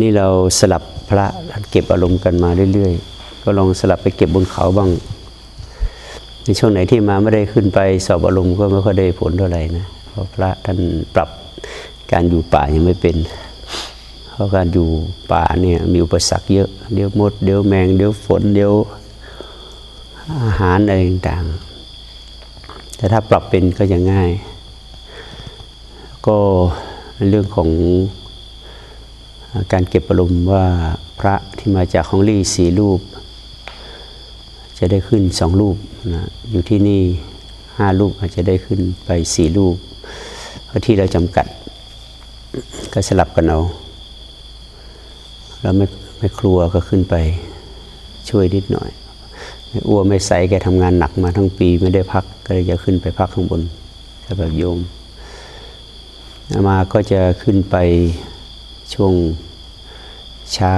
นี่เราสลับพระเก็บอารมณ์กันมาเรื่อยๆ ก็ลองสลับไปเก็บบนเขาบ้าง ในช่วงไหนที่มาไม่ได้ขึ้นไปสอบอารมณ์ก็ไม่ค่อยได้ผลเท่าไหร่นะเพราะพระท่านปรับการอยู่ป่ายังไม่เป็น เพราะการอยู่ป่าเนี่ยมีอุปสรรคเยอะ เดี๋ยวมด เดี๋ยวแมง เดี๋ยวฝน เดี๋ยวอาหารอะไรต่างๆ แต่ถ้าปรับเป็นก็จะง่าย ก็เรื่องของ การเก็บอารมณ์ว่าพระที่มาจากของลี่สี่รูป จะได้ขึ้นสองรูปนะอยู่ที่นี่ห้ารูปอาจจะได้ขึ้นไปสี่รูป เพราะที่เราจำกัดก็สลับกันเอาแล้วไม่ไม่ครัวก็ขึ้นไปช่วยนิดหน่อย ไม่อ้วไม่ใสแกทำงานหนักมาทั้งปีไม่ได้พักก็เลยจะขึ้นไปพักข้างบนแบบโยมมาก็จะขึ้นไป ช่วงเช้า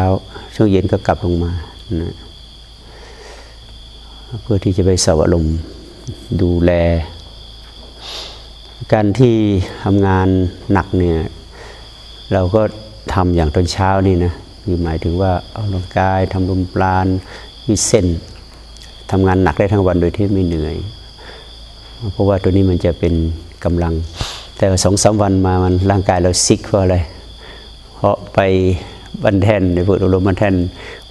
ช่วงเย็นก็กลับลงมานะเพื่อที่จะไปสวรมดูแล การที่ทำงานหนักเนี่ยเราก็ทำอย่างตอนเช้านี่นะคือหมายถึงว่าออกกำลังกายทำลมปราณยืดเส้นทำงานหนักได้ทั้งวันโดยที่ไม่เหนื่อย เพราะว่าตัวนี้มันจะเป็นกำลัง แต่สองสาวันมามันร่างกายเราซิกเพราะอะไร เพราะไปบันแทนในพุทธลมบันแทน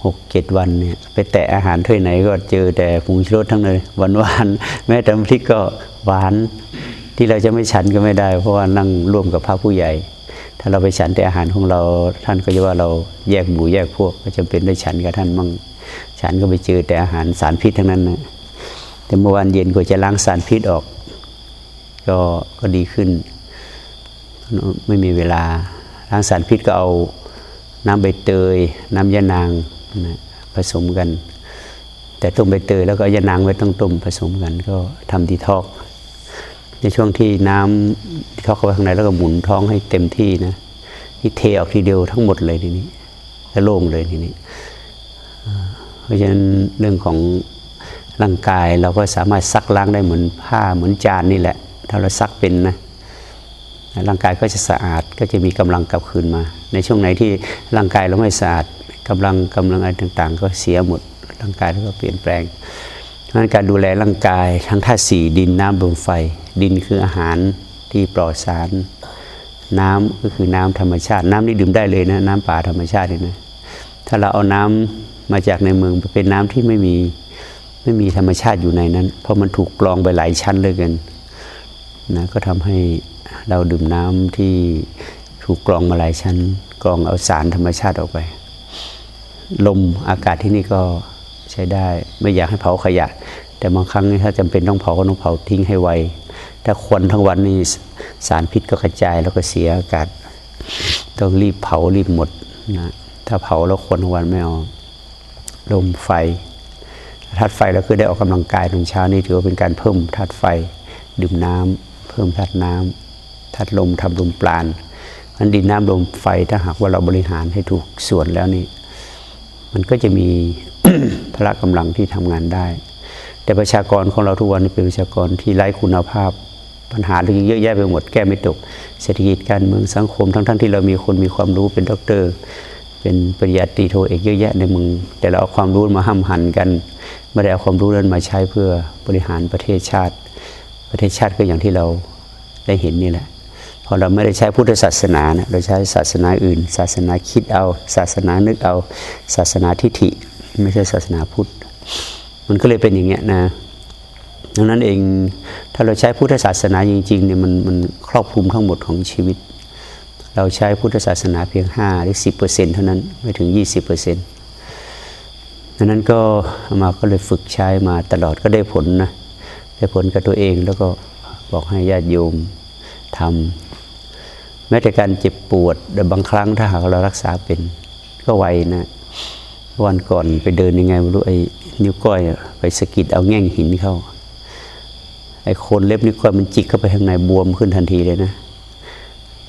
หกเจ็ดวันเนี่ยไปแตะอาหารถ้วยไหนก็เจอแต่ผงชูรสทั้งเลยหวานหวานแม้แต่พริกก็หวานที่เราจะไม่ฉันก็ไม่ได้ เพราะว่านั่งร่วมกับพระผู้ใหญ่ ถ้าเราไปฉันแต่อาหารของเราท่านก็จะว่าเราแยกหมู่แยกพวกก็จำเป็นได้ฉันกับท่านมั่งฉันก็ไปเจอแต่อาหารสารพิษทั้งนั้นนะแต่เมื่อวานเย็นก็จะล้างสารพิษออก ก็ก็ดีขึ้น ไม่มีเวลา ล้างสารพิษก็เอาน้ำใบเตย น้ำยะนางนะผสมกัน แต่ต้มใบเตยแล้วก็ยะนางไว้ต้องต้มผสมกัน ก็ทำดีทอกในช่วงที่น้ำดีทอกเข้าไปข้างในแล้วก็หมุนท้องให้เต็มที่นะที่เทออกทีเดียวทั้งหมดเลยทีนี้แล้วโล่งเลยทีนี้ เพราะฉะนั้นเรื่องของร่างกายเราก็สามารถซักล้างได้เหมือนผ้าเหมือนจานนี่แหละ ถ้าเราซักเป็นนะ ร่างกายก็จะสะอาดก็จะมีกำลังกลับคืนมา ในช่วงไหนที่ร่างกายเราไม่สะอาดกำลังกำลังอะไรต่าง ๆ ก็เสียหมดร่างกายก็เปลี่ยนแปลงงั้นการดูแลร่างกายทั้งธาตุสี่ดินน้ำลมไฟ ดินคืออาหารที่ปลอดสาร น้ำก็คือน้ำธรรมชาติ น้ำนี่ดื่มได้เลยนะน้ำป่าธรรมชาติเลยนะถ้าเราเอาน้ำมาจากในเมืองเป็นน้ำที่ไม่มีไม่มีธรรมชาติอยู่ในนั้น เพราะมันถูกกรองไปหลายชั้นเลยกันนะก็ทำให้ เราดื่มน้ำที่ถูกกรองมาหลายชั้น กรองเอาสารธรรมชาติออกไป ลมอากาศที่นี่ก็ใช้ได้ ไม่อยากให้เผาขยะ แต่บางครั้งถ้าจำเป็นต้องเผาก็ต้องเผาทิ้งให้ไว ถ้าควันทั้งวันนี่สารพิษก็กระจายแล้วก็เสียอากาศ ต้องรีบเผารีบหมดนะถ้าเผาแล้วควันทั้งวันไม่เอาลมไฟธาตุไฟเราคือได้ออกกำลังกายตอนเช้านี่ถือว่าเป็นการเพิ่มธาตุไฟ ดื่มน้ำเพิ่มธาตุน้ำ ธาตุลมทำลมปราณมันดินน้ำลมไฟถ้าหากว่าเราบริหารให้ถูกส่วนแล้วนี่ มันก็จะมีพละกำลังที่ทำงานได้ แต่ประชากรของเราทุกวันนี้เป็นประชากรที่ไร้คุณภาพปัญหาเรื่องเยอะแยะไปหมดแก้ไม่ตก เศรษฐกิจการเมืองสังคมทั้งๆทที่เรามีคนมีความรู้เป็นด็อกเตอร์ เป็นปริญญาตรีโทเอกเยอะแยะในเมืองแต่เราเอาความรู้มาห้ำหันกันไม่ได้เอาความรู้นั้นมาใช้เพื่อบริหารประเทศชาติ ประเทศชาติก็อย่างที่เราได้เห็นนี่แหละ พอเราไม่ได้ใช้พุทธศาสนานะเราใช้ศาสนาอื่น ศาสนาคิดเอา ศาสนานึกเอา ศาสนาทิฏฐิ ไม่ใช่ศาสนาพุทธ มันก็เลยเป็นอย่างเงี้ยนะดังนั้นเองถ้าเราใช้พุทธศาสนาจริงๆเนี่ยมันมันครอบคลุมทั้งหมดของชีวิต เราใช้พุทธศาสนาเพียง 5 หรือ 10เปอร์เซ็นเท่านั้นไม่ถึง 20เปอร์เซ็นต์ดังนั้นก็มาก็เลยฝึกใช้มาตลอดก็ได้ผลนะได้ผลกับตัวเองแล้วก็บอกให้ญาติโยมทำ แม้แต่การเจ็บปวดบางครั้งถ้าหากเรารักษาเป็น ก็ไวนะ วันก่อนไปเดินยังไงไม่รู้ไอ้นิ้วก้อยไปสะกิดเอาแง่งหินเข้าไอ้โคนเล็บนิ้วก้อยมันจิกเข้าไปข้างในบวมขึ้นทันทีเลยนะ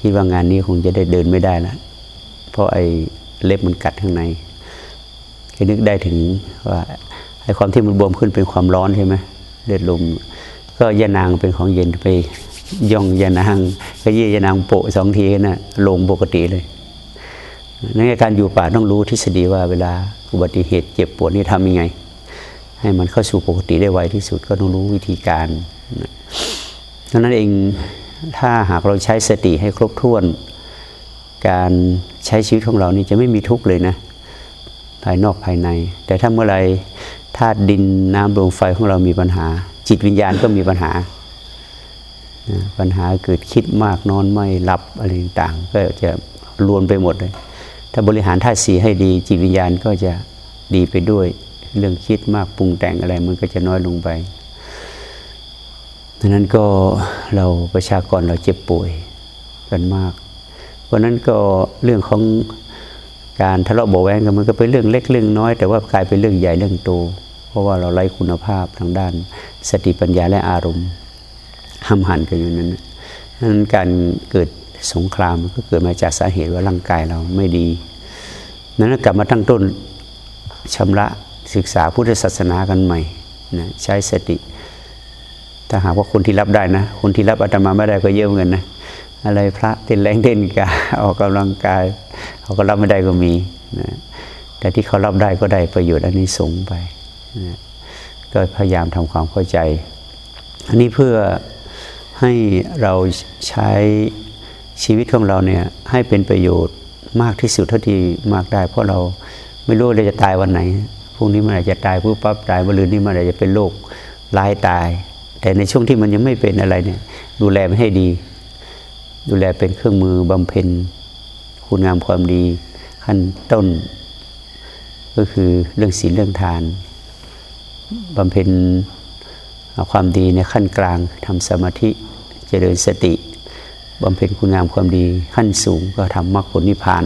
คิดว่างานนี้คงจะได้เดินไม่ได้ล้วเพราะไอ้เล็บมันกัดข้างในคนึกได้ถึงว่าไอ้ความที่มันบวมขึ้นเป็นความร้อนใช่ไหมเลือดลมก็ยานางเป็นของเย็นไป ย่องยานางก็ยี่ยานางโปะสองทีนะลงปกติเลยในการอยู่ป่าต้องรู้ทฤษฎีว่าเวลาอุบัติเหตุเจ็บปวดนี่ทำยังไง ให้มันเข้าสู่ปกติได้ไวที่สุดก็ต้องรู้วิธีการดังนั้นเองถ้าหากเราใช้สติให้ครบถ้วน การใช้ชีวิตของเรานี่จะไม่มีทุกข์เลยนะ ภายนอกภายใน แต่ถ้าเมื่อไรธาตุดินน้ำลมไฟของเรามีปัญหา จิตวิญญาณก็มีปัญหา ปัญหาเกิดคิดมากนอนไม่หลับอะไรต่างก็จะรวนไปหมดเลย ถ้าบริหารธาสีให้ดีจิตวิญญาณก็จะดีไปด้วย เรื่องคิดมากปรุงแต่งอะไรมันก็จะน้อยลงไปดังนั้นก็เราประชากรเราเจ็บป่วยกันมาก เพราะนั้นก็เรื่องของการทะเลาะเบาแวงกันมันก็เป็นเรื่องเล็กเรื่องน้อย แต่ว่ากลายเป็นเรื่องใหญ่เรื่องโตเพราะว่าเราไร้คุณภาพทางด้าน สติปัญญาและอารมณ์ ห้ามหันกันอยู่นั้นนั้นการเกิดสงครามก็เกิดมาจากสาเหตุว่าร่างกายเราไม่ดี นั้นกลับมาตั้งต้นชำระศึกษาพุทธศาสนากันใหม่นะใช้สติ ถ้าหากว่าคนที่รับได้นะ คนที่รับอาตมาไม่ได้ก็เยอะเงินนะ อะไรพระเต้นแรงเต้นกาออกกำลังกายเขาก็รับไม่ได้ก็มีนะแต่ที่เขารับได้ก็ได้ประโยชน์อันนี้สงไปนะก็พยายามทำความเข้าใจ อันนี้เพื่อ ให้เราใช้ชีวิตของเราเนี่ยให้เป็นประโยชน์มากที่สุดเท่าที่มากได้ เพราะเราไม่รู้เราจะตายวันไหนพรุ่งนี้มันอาจจะตายปุ๊บปั๊บตายวันลืนนี้มันอาจจะเป็นโรคร้ายตาย แต่ในช่วงที่มันยังไม่เป็นอะไรเนี่ยดูแลไม่ให้ดี ดูแลเป็นเครื่องมือบำเพ็ญคุณงามความดีขั้นต้น ก็คือเรื่องศีลเรื่องทานบำเพ็ญความดีในขั้นกลางทำสมาธิ เจริญสติบำเพ็ญคุณงามความดีขั้นสูงก็ทำมรรคผลนิพพาน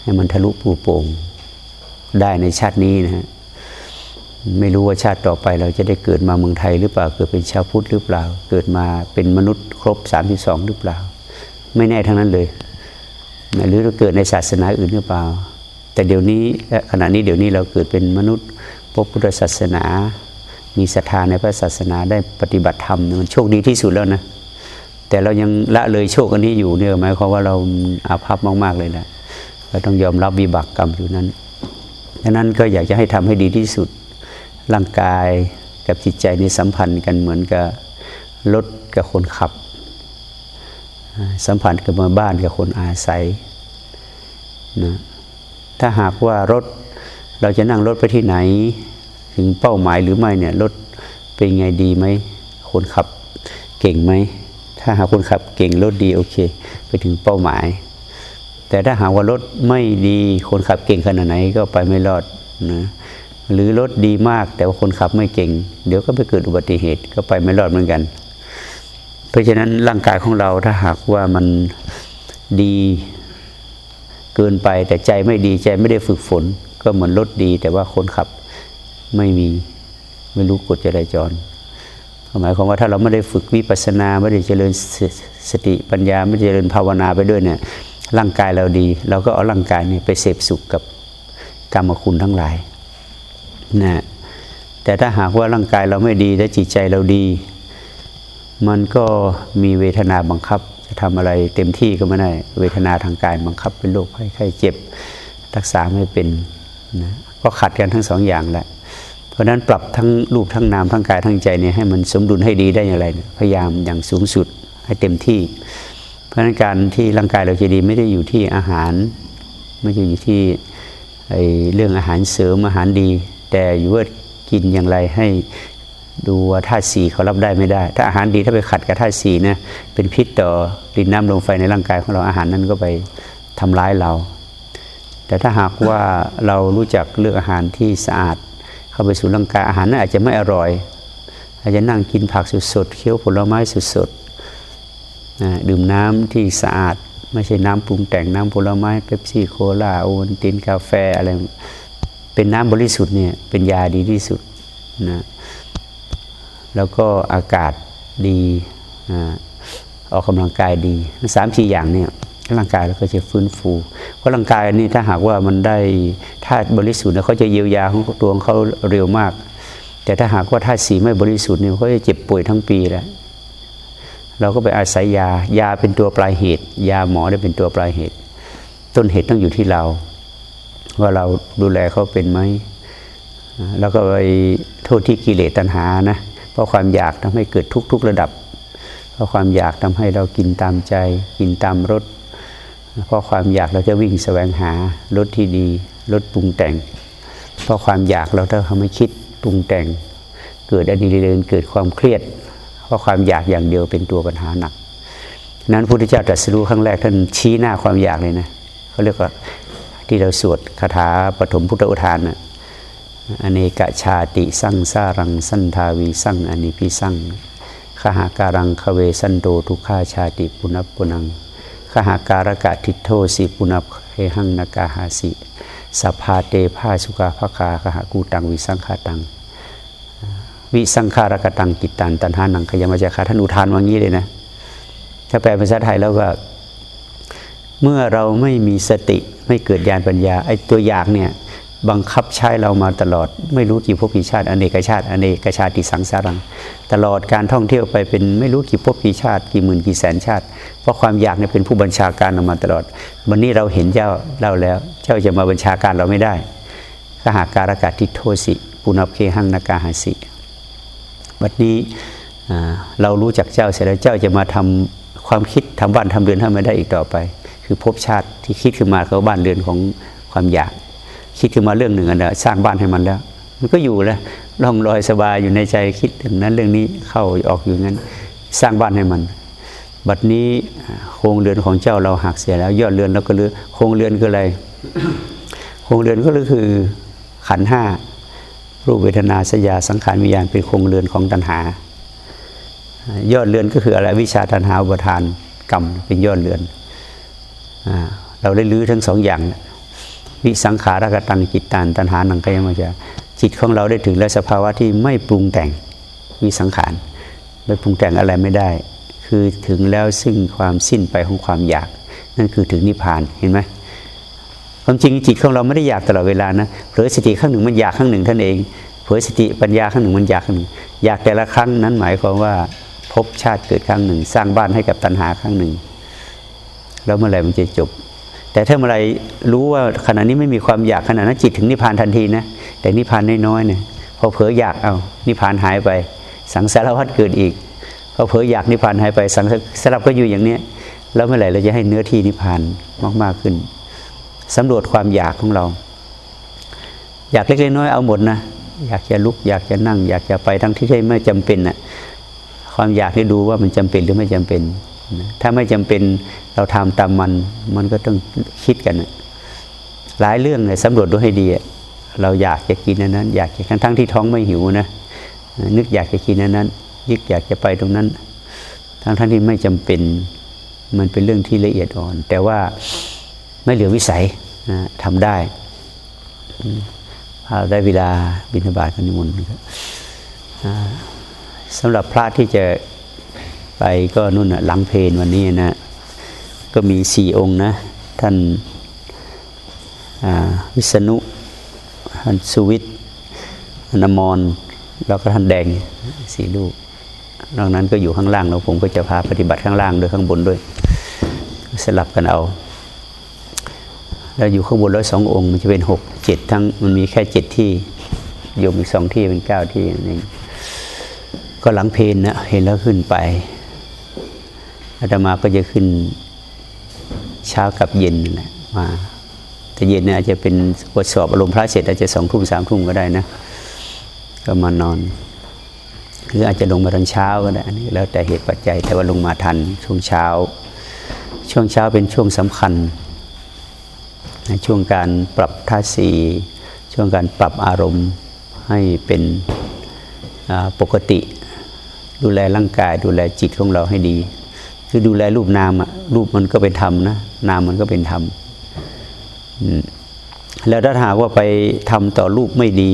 ให้มันทะลุปูโป่งได้ในชาตินี้นะฮะไม่รู้ว่าชาติต่อไปเราจะได้เกิดมาเมืองไทยหรือเปล่าเกิดเป็นชาวพุทธหรือเปล่า เกิดมาเป็นมนุษย์ครบสามสิบสองหรือเปล่า ไม่แน่ทั้งนั้นเลย หรือเราเกิดในศาสนาอื่นหรือเปล่า แต่เดี๋ยวนี้ขณะนี้เดี๋ยวนี้เราเกิดเป็นมนุษย์พบพุทธศาสนา มีศรัทธาในพระศาสนาได้ปฏิบัติธรรมมันโชคดีที่สุดแล้วนะ แต่เรายังละเลยโชคอันนี้อยู่เนี่ยหมายความว่าเราอาภัพมาก ๆ เลยนะเราต้องยอมรับวิบากกรรมอยู่นั้นดังนั้นก็อยากจะให้ทำให้ดีที่สุดร่างกายกับจิตใจนี่สัมพันธ์กันเหมือนกับรถกับคนขับ สัมพันธ์กับมาบ้านกับคนอาศัยนะถ้าหากว่ารถเราจะนั่งรถไปที่ไหน ถึงเป้าหมายหรือไม่เนี่ยรถเป็นไงดีไหมคนขับเก่งไหม ถ้าหากคนขับเก่งรถดีโอเค ไปถึงเป้าหมาย แต่ถ้าหากว่ารถไม่ดีคนขับเก่งขนาดไหนก็ไปไม่รอดนะหรือรถดีมากแต่ว่าคนขับไม่เก่ง เดี๋ยวก็ไปเกิดอุบัติเหตุก็ไปไม่รอดเหมือนกัน เพราะฉะนั้นร่างกายของเราถ้าหากว่ามันดีเกินไปแต่ใจไม่ดีใจไม่ได้ฝึกฝน ก็เหมือนรถดี แต่ว่าคนขับไม่มีไม่รู้กฎจราจร หมายความว่าถ้าเราไม่ได้ฝึกวิปัสสนาไม่ได้เจริญสติปัญญาไม่ได้เจริญภาวนาไปด้วยเนี่ยร่างกายเราดี เราก็เอาร่างกายนี่ไปเสพสุขกับกรรมคุณทั้งหลายนะแต่ถ้าหากว่าร่างกายเราไม่ดีและจิตใจเราดี มันก็มีเวทนาบังคับ จะทำอะไรเต็มที่ก็ไม่ได้เวทนาทางกายบังคับเป็นโรคไข้ไข้เจ็บ รักษาไม่เป็นนะก็ขัดกันทั้งสองอย่างแหละ ราะนั้นปรับทั้งรูปทั้งนามทั้งกายทั้งใจเนี่ยให้มันสมดุลให้ดีได้อย่างไร พยายามอย่างสูงสุดให้เต็มที่ เพราะนั้นการที่ร่างกายเราจะดีไม่ได้อยู่ที่อาหาร ไม่ใช่อยู่ที่ไอเรื่องอาหารเสริมอาหารดี แต่อยู่ว่ากินอย่างไรให้ดูว่าธาตุสีเขารับได้ไม่ได้ ถ้าอาหารดีถ้าไปขัดกับธาตุสีนะเป็นพิษต่อดินน้ำลมไฟในร่างกายของเราอาหารนั้นก็ไปทำร้ายเรา แต่ถ้าหากว่าเรารู้จักเลือกอาหารที่สะอาด เข้าไปสู่ร่างกายอาหารนั้นอาจจะไม่อร่อย อาจจะนั่งกินผักสดๆเคี้ยวผลไม้สดๆดื่มน้ำที่สะอาด ไม่ใช่น้ำปรุงแต่งน้ำผลไม้เป๊ปซี่โคลาโอวัลตินกาแฟอะไรเป็นน้ำบริสุทธิ์เนี่ยเป็นยาดีที่สุดนะแล้วก็อากาศดีออกกำลังกายดีสามสี่อย่างเนี่ย ร่างกายเราก็จะฟื้นฟูเพราะร่างกายนี่ถ้าหากว่ามันได้ธาตุบริสุทธิ์เขาจะเยียวยาของตัวของเขาเร็วมาก แต่ถ้าหากว่าธาตุสีไม่บริสุทธิ์เนี่ยเขาจะเจ็บป่วยทั้งปีแล้วเราก็ไปอาศัยยายาเป็นตัวปลายเหตุ ยาหมอได้เป็นตัวปลายเหตุ ต้นเหตุต้องอยู่ที่เรา ว่าเราดูแลเขาเป็นไหมแล้วก็ไปโทษที่กิเลสตัณหานะเพราะความอยากทำให้เกิดทุกทุกระดับ เพราะความอยากทำให้เรากินตามใจ กินตามรส เพราะความอยากเราจะวิ่งแสวงหารสที่ดีรสปรุงแต่ง เพราะความอยากเราถ้าทำให้คิดปรุงแต่ง เกิดอดีเรนเกิดความเครียด เพราะความอยากอย่างเดียวเป็นตัวปัญหาหนัก นั้นพระพุทธเจ้าตรัสรู้ครั้งแรกท่านชี้หน้าความอยากเลยนะเขาเรียกว่าที่เราสวดคาถาปฐมพุทธอุทานนะอเนกชาติสั่งสารังสันทาวีสั่งอนิพิสั่งขหาการังคเวสันโดทุกขาชาติปุณปุนัง ขหาการกะทิโทสิปุณเฮหังนากาหาสิสภาเตภาสุกาภคาขหากูตังวิสังขาตัง วิสังขารกตังกิตตันตันหานังขยมาจาคาท่านอุทานว่างี้เลยนะ ถ้าแปลเป็นภาษาไทยแล้วก็เมื่อเราไม่มีสติไม่เกิดญาณปัญญาไอ้ตัวอยากเนี่ย บังคับใช้เรามาตลอด ไม่รู้กี่ภพกี่ชาติอเนกชาติอเนกชาติสังสารัง ตลอดการท่องเที่ยวไปเป็นไม่รู้กี่ภพกี่ชาติกี่หมื่นกี่แสนชาติ เพราะความอยากเนี่ยเป็นผู้บัญชาการเรามาตลอด วันนี้เราเห็นเจ้าเล่าแล้ว เจ้าจะมาบัญชาการเราไม่ได้ขหาการกาติโทสิปุณพเคหังนากาหาสิวันนี้เรารู้จักเจ้าเสร็จแล้วเจ้าจะมาทำความคิดทำบ้านทำเรือนให้ไม่ได้อีกต่อไป คือภพชาติที่คิดขึ้นมาเขาบ้านเรือนของความอยาก คิดขึ้นมาเรื่องหนึ่งอันเดียสร้างบ้านให้มันแล้ว มันก็อยู่แล้วล่องลอยสบายอยู่ในใจคิดถึงนั้นเรื่องนี้เข้าออกอยู่งั้น สร้างบ้านให้มัน บัดนี้โครงเรือนของเจ้าเราหักเสียแล้ว ยอดเรือนเราก็เลือโครงเรือนคืออะไร โครงเรือนก็คือขันห้ารูปเวทนาสัญาสังขารวิญญาณเป็นโครงเรือนของตัณหา ยอดเรือนก็คืออะไรวิชาตัณหาอุปทานกรรมเป็นยอดเรือน เราได้ลื้อทั้งสองอย่าง วิสังขารกตังจิตตานตัณหาหนังกายมาจะจิตของเราได้ถึงแล้วสภาวะที่ไม่ปรุงแต่งวิสังขารไม่ปรุงแต่งอะไรไม่ได้ คือถึงแล้วซึ่งความสิ้นไปของความอยาก นั่นคือถึงนิพพานเห็นไหมความจริงจิตของเราไม่ได้อยากตลอดเวลานะเผลอสติข้างหนึ่งมันอยากข้างหนึ่งท่านเองเผลอสติปัญญาข้างหนึ่งมันอยากข้างหนึ่งอยากแต่ละครั้งนั้นหมายความว่าพบชาติเกิดครั้งหนึ่ง สร้างบ้านให้กับตัณหาครั้งหนึ่ง แล้วเมื่อไหร่มันจะจบ แต่ถ้าเมื่อไรรู้ว่าขณะนี้ไม่มีความอยากขณะนั้นจิตถึงนิพพานทันทีนะแต่นิพพานน้อยๆเนี่ยพอเผลออยากเอานิพพานหายไป สังสารวัฏเกิดอีกพอเผลออยากนิพพานหายไปสังสารวัฏก็อยู่อย่างเนี้ยแล้วเมื่อไหร่เราจะให้เนื้อที่นิพพานมากๆขึ้นสำรวจความอยากของเรา อยากเล็กๆน้อยเอาหมดนะอยากจะลุกอยากจะนั่ง อยากจะไปทั้งที่ไม่จำเป็นนะ่ะความอยากให้ดูว่ามันจำเป็นหรือไม่จำเป็น ถ้าไม่จำเป็นเราทำตามมันมันก็ต้องคิดกันหลายเรื่องเลยสำรวจดูให้ดีเราอยากจะกินนั้นนั้น อยากจะทั้งทั้งที่ท้องไม่หิวนะนึกอยากจะกินนั้นนั้น ยึกอยากจะไปตรงนั้น ทั้งทั้งที่ไม่จำเป็นมันเป็นเรื่องที่ละเอียดอ่อน แต่ว่าไม่เหลือวิสัยนะทำได้เราได้เวลาบิณฑบาตกันนิมนต์สำหรับพระที่จะ ไปก็นู่นหลังเพนวันนี้นะ ก็มีสี่องค์นะ ท่านวิษณุท่านสุวิทย์นมรแล้วก็ท่านแดงสี่ลูกนอกนั้นก็อยู่ข้างล่างแล้วผมก็จะพาปฏิบัติข้างล่างด้วยข้างบนด้วย สลับกันเอา แล้วอยู่ข้างบนร้อยสององค์มันจะเป็นหกเจ็ดทั้งมันมีแค่เจ็ดที่โยมอีกสองที่เป็นเก้าที่นี่ก็หลังเพนนะเห็นแล้วขึ้นไป อาตมาก็จะขึ้นเช้ากับเย็นนะมาแต่เย็นเนี่ยอาจจะเป็นบทสอบอารมณ์พระเสร็จอาจจะสองทุ่มสามทุ่มก็ได้นะ ก็มานอน หรืออาจจะลงมาตอนเช้าก็ได้นี่แล้วแต่เหตุปัจจัยแต่ว่าลงมาทันช่วงเช้า ช่วงเช้าเป็นช่วงสำคัญช่วงการปรับท่าสีช่วงการปรับอารมณ์ให้เป็นปกติ ดูแลร่างกายดูแลจิตของเราให้ดี คือดูแลรูปนามอะรูปมันก็เป็นธรรมนะนามมันก็เป็นธรรมแล้วถ้าหากว่าไปทำต่อรูปไม่ดี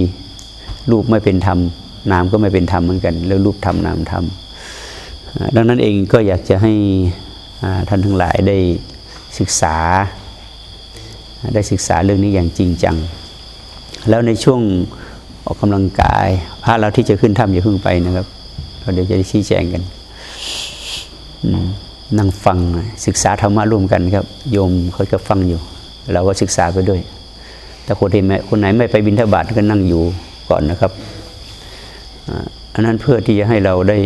รูปไม่เป็นธรรมนามก็ไม่เป็นธรรมเหมือนกัน แล้วรูปธรรมนามธรรมดังนั้นเองก็อยากจะให้ท่านทั้งหลายได้ศึกษา ได้ศึกษาเรื่องนี้อย่างจริงจัง แล้วในช่วงออกกำลังกายพระเราที่จะขึ้นถ้ำอย่าเพิ่งไปนะครับ เราเดี๋ยวจะได้ชี้แจงกัน นั่งฟังศึกษาธรรมะร่วมกันครับ โยมเขาจะฟังอยู่ เราก็ศึกษาไปด้วย แต่คนที่ไม่คนไหนไม่ไปบินทบาทก็นั่งอยู่ก่อนนะครับอันนั้นเพื่อที่จะให้เราได้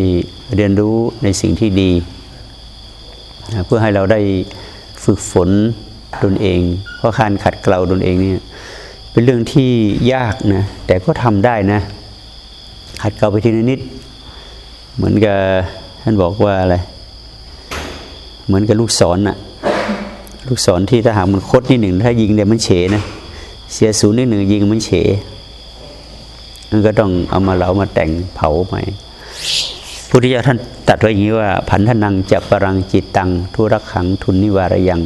เรียนรู้ในสิ่งที่ดี เพื่อให้เราได้ฝึกฝนตนเอง เพราะการขัดเกลาตนเองเนี่ยเป็นเรื่องที่ยากนะแต่ก็ทำได้นะขัดเกลาไปทีนิด เหมือนกับท่านบอกว่าอะไร เหมือนกับลูกศรน่ะ ลูกศรที่ถ้าหากมันคดนิดหนึ่งถ้ายิงเดี๋ยมันเฉนะเสียศูนย์นิดหนึ่งยิงมันเฉมันก็ต้องเอามาเหลามาแต่งเผาใหม่พุทธิยถาท่านตัดไว้อย่างนี้ว่า พันธนังจะปรังจิตตัง ทุรักขังทุนนิวารยัง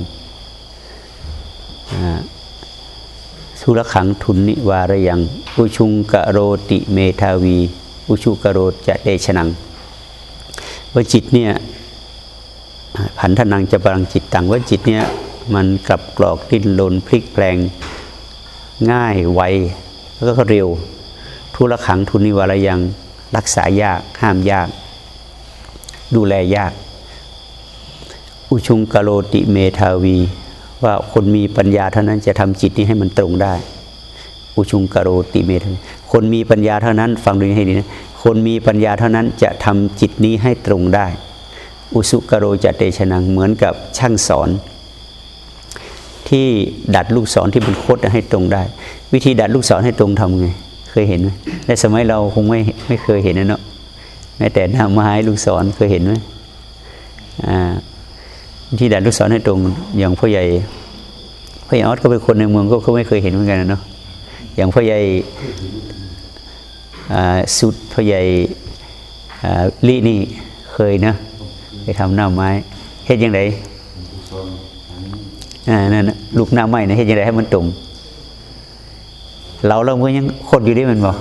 ทุรักขังทุนนิวารยัง อุชุงกโรติเมธาวี อุสุกาโรวะเตชนังว่าจิตเนี่ย ผันทนัง จปลังจิตตังว่าจิตเนี่ยมันกลับกรอกดิ้นรนพลิกแปลงง่ายไวแล้วก็เร็ว ทุรักขังทุนนิวารยังรักษายากห้ามยาก ดูแลยาก อุชุงกโรติเมธาวี ว่าคนมีปัญญาเท่านั้นจะทำจิตนี้ให้มันตรงได้ อุชุงกโรติเมทาคนมีปัญญาเท่านั้น ฟังดูให้ดีนะคนมีปัญญาเท่านั้นจะทำจิตนี้ให้ตรงได้ อุสุกโรจะเตชนังเหมือนกับช่างสอน ที่ดัดลูกศรที่มันโคตรให้ตรงได้ วิธีดัดลูกศรให้ตรงทำไงเคยเห็นไหมในสมัยเราคงไม่ไม่เคยเห็นนะเนาะแม้แต่หน้าไม้ลูกศรเคยเห็นไหมอ่าที่ดัดลูกศรให้ตรงอย่างพ่อใหญ่พ่อใหญ่ออสก็เป็นคนในเมืองก็เขาไม่เคยเห็นเหมือนกันนะเนาะอย่างพ่อใหญ่สุดพ่อใหญ่ลี่นี่เคยนะ ไปทำหน้าไม้เห็นยังไงนั่นลูกหน้าไม้นะเห็นยังไงให้มันตรงเราเราก็ยังโคตรอยู่ดิมันบอก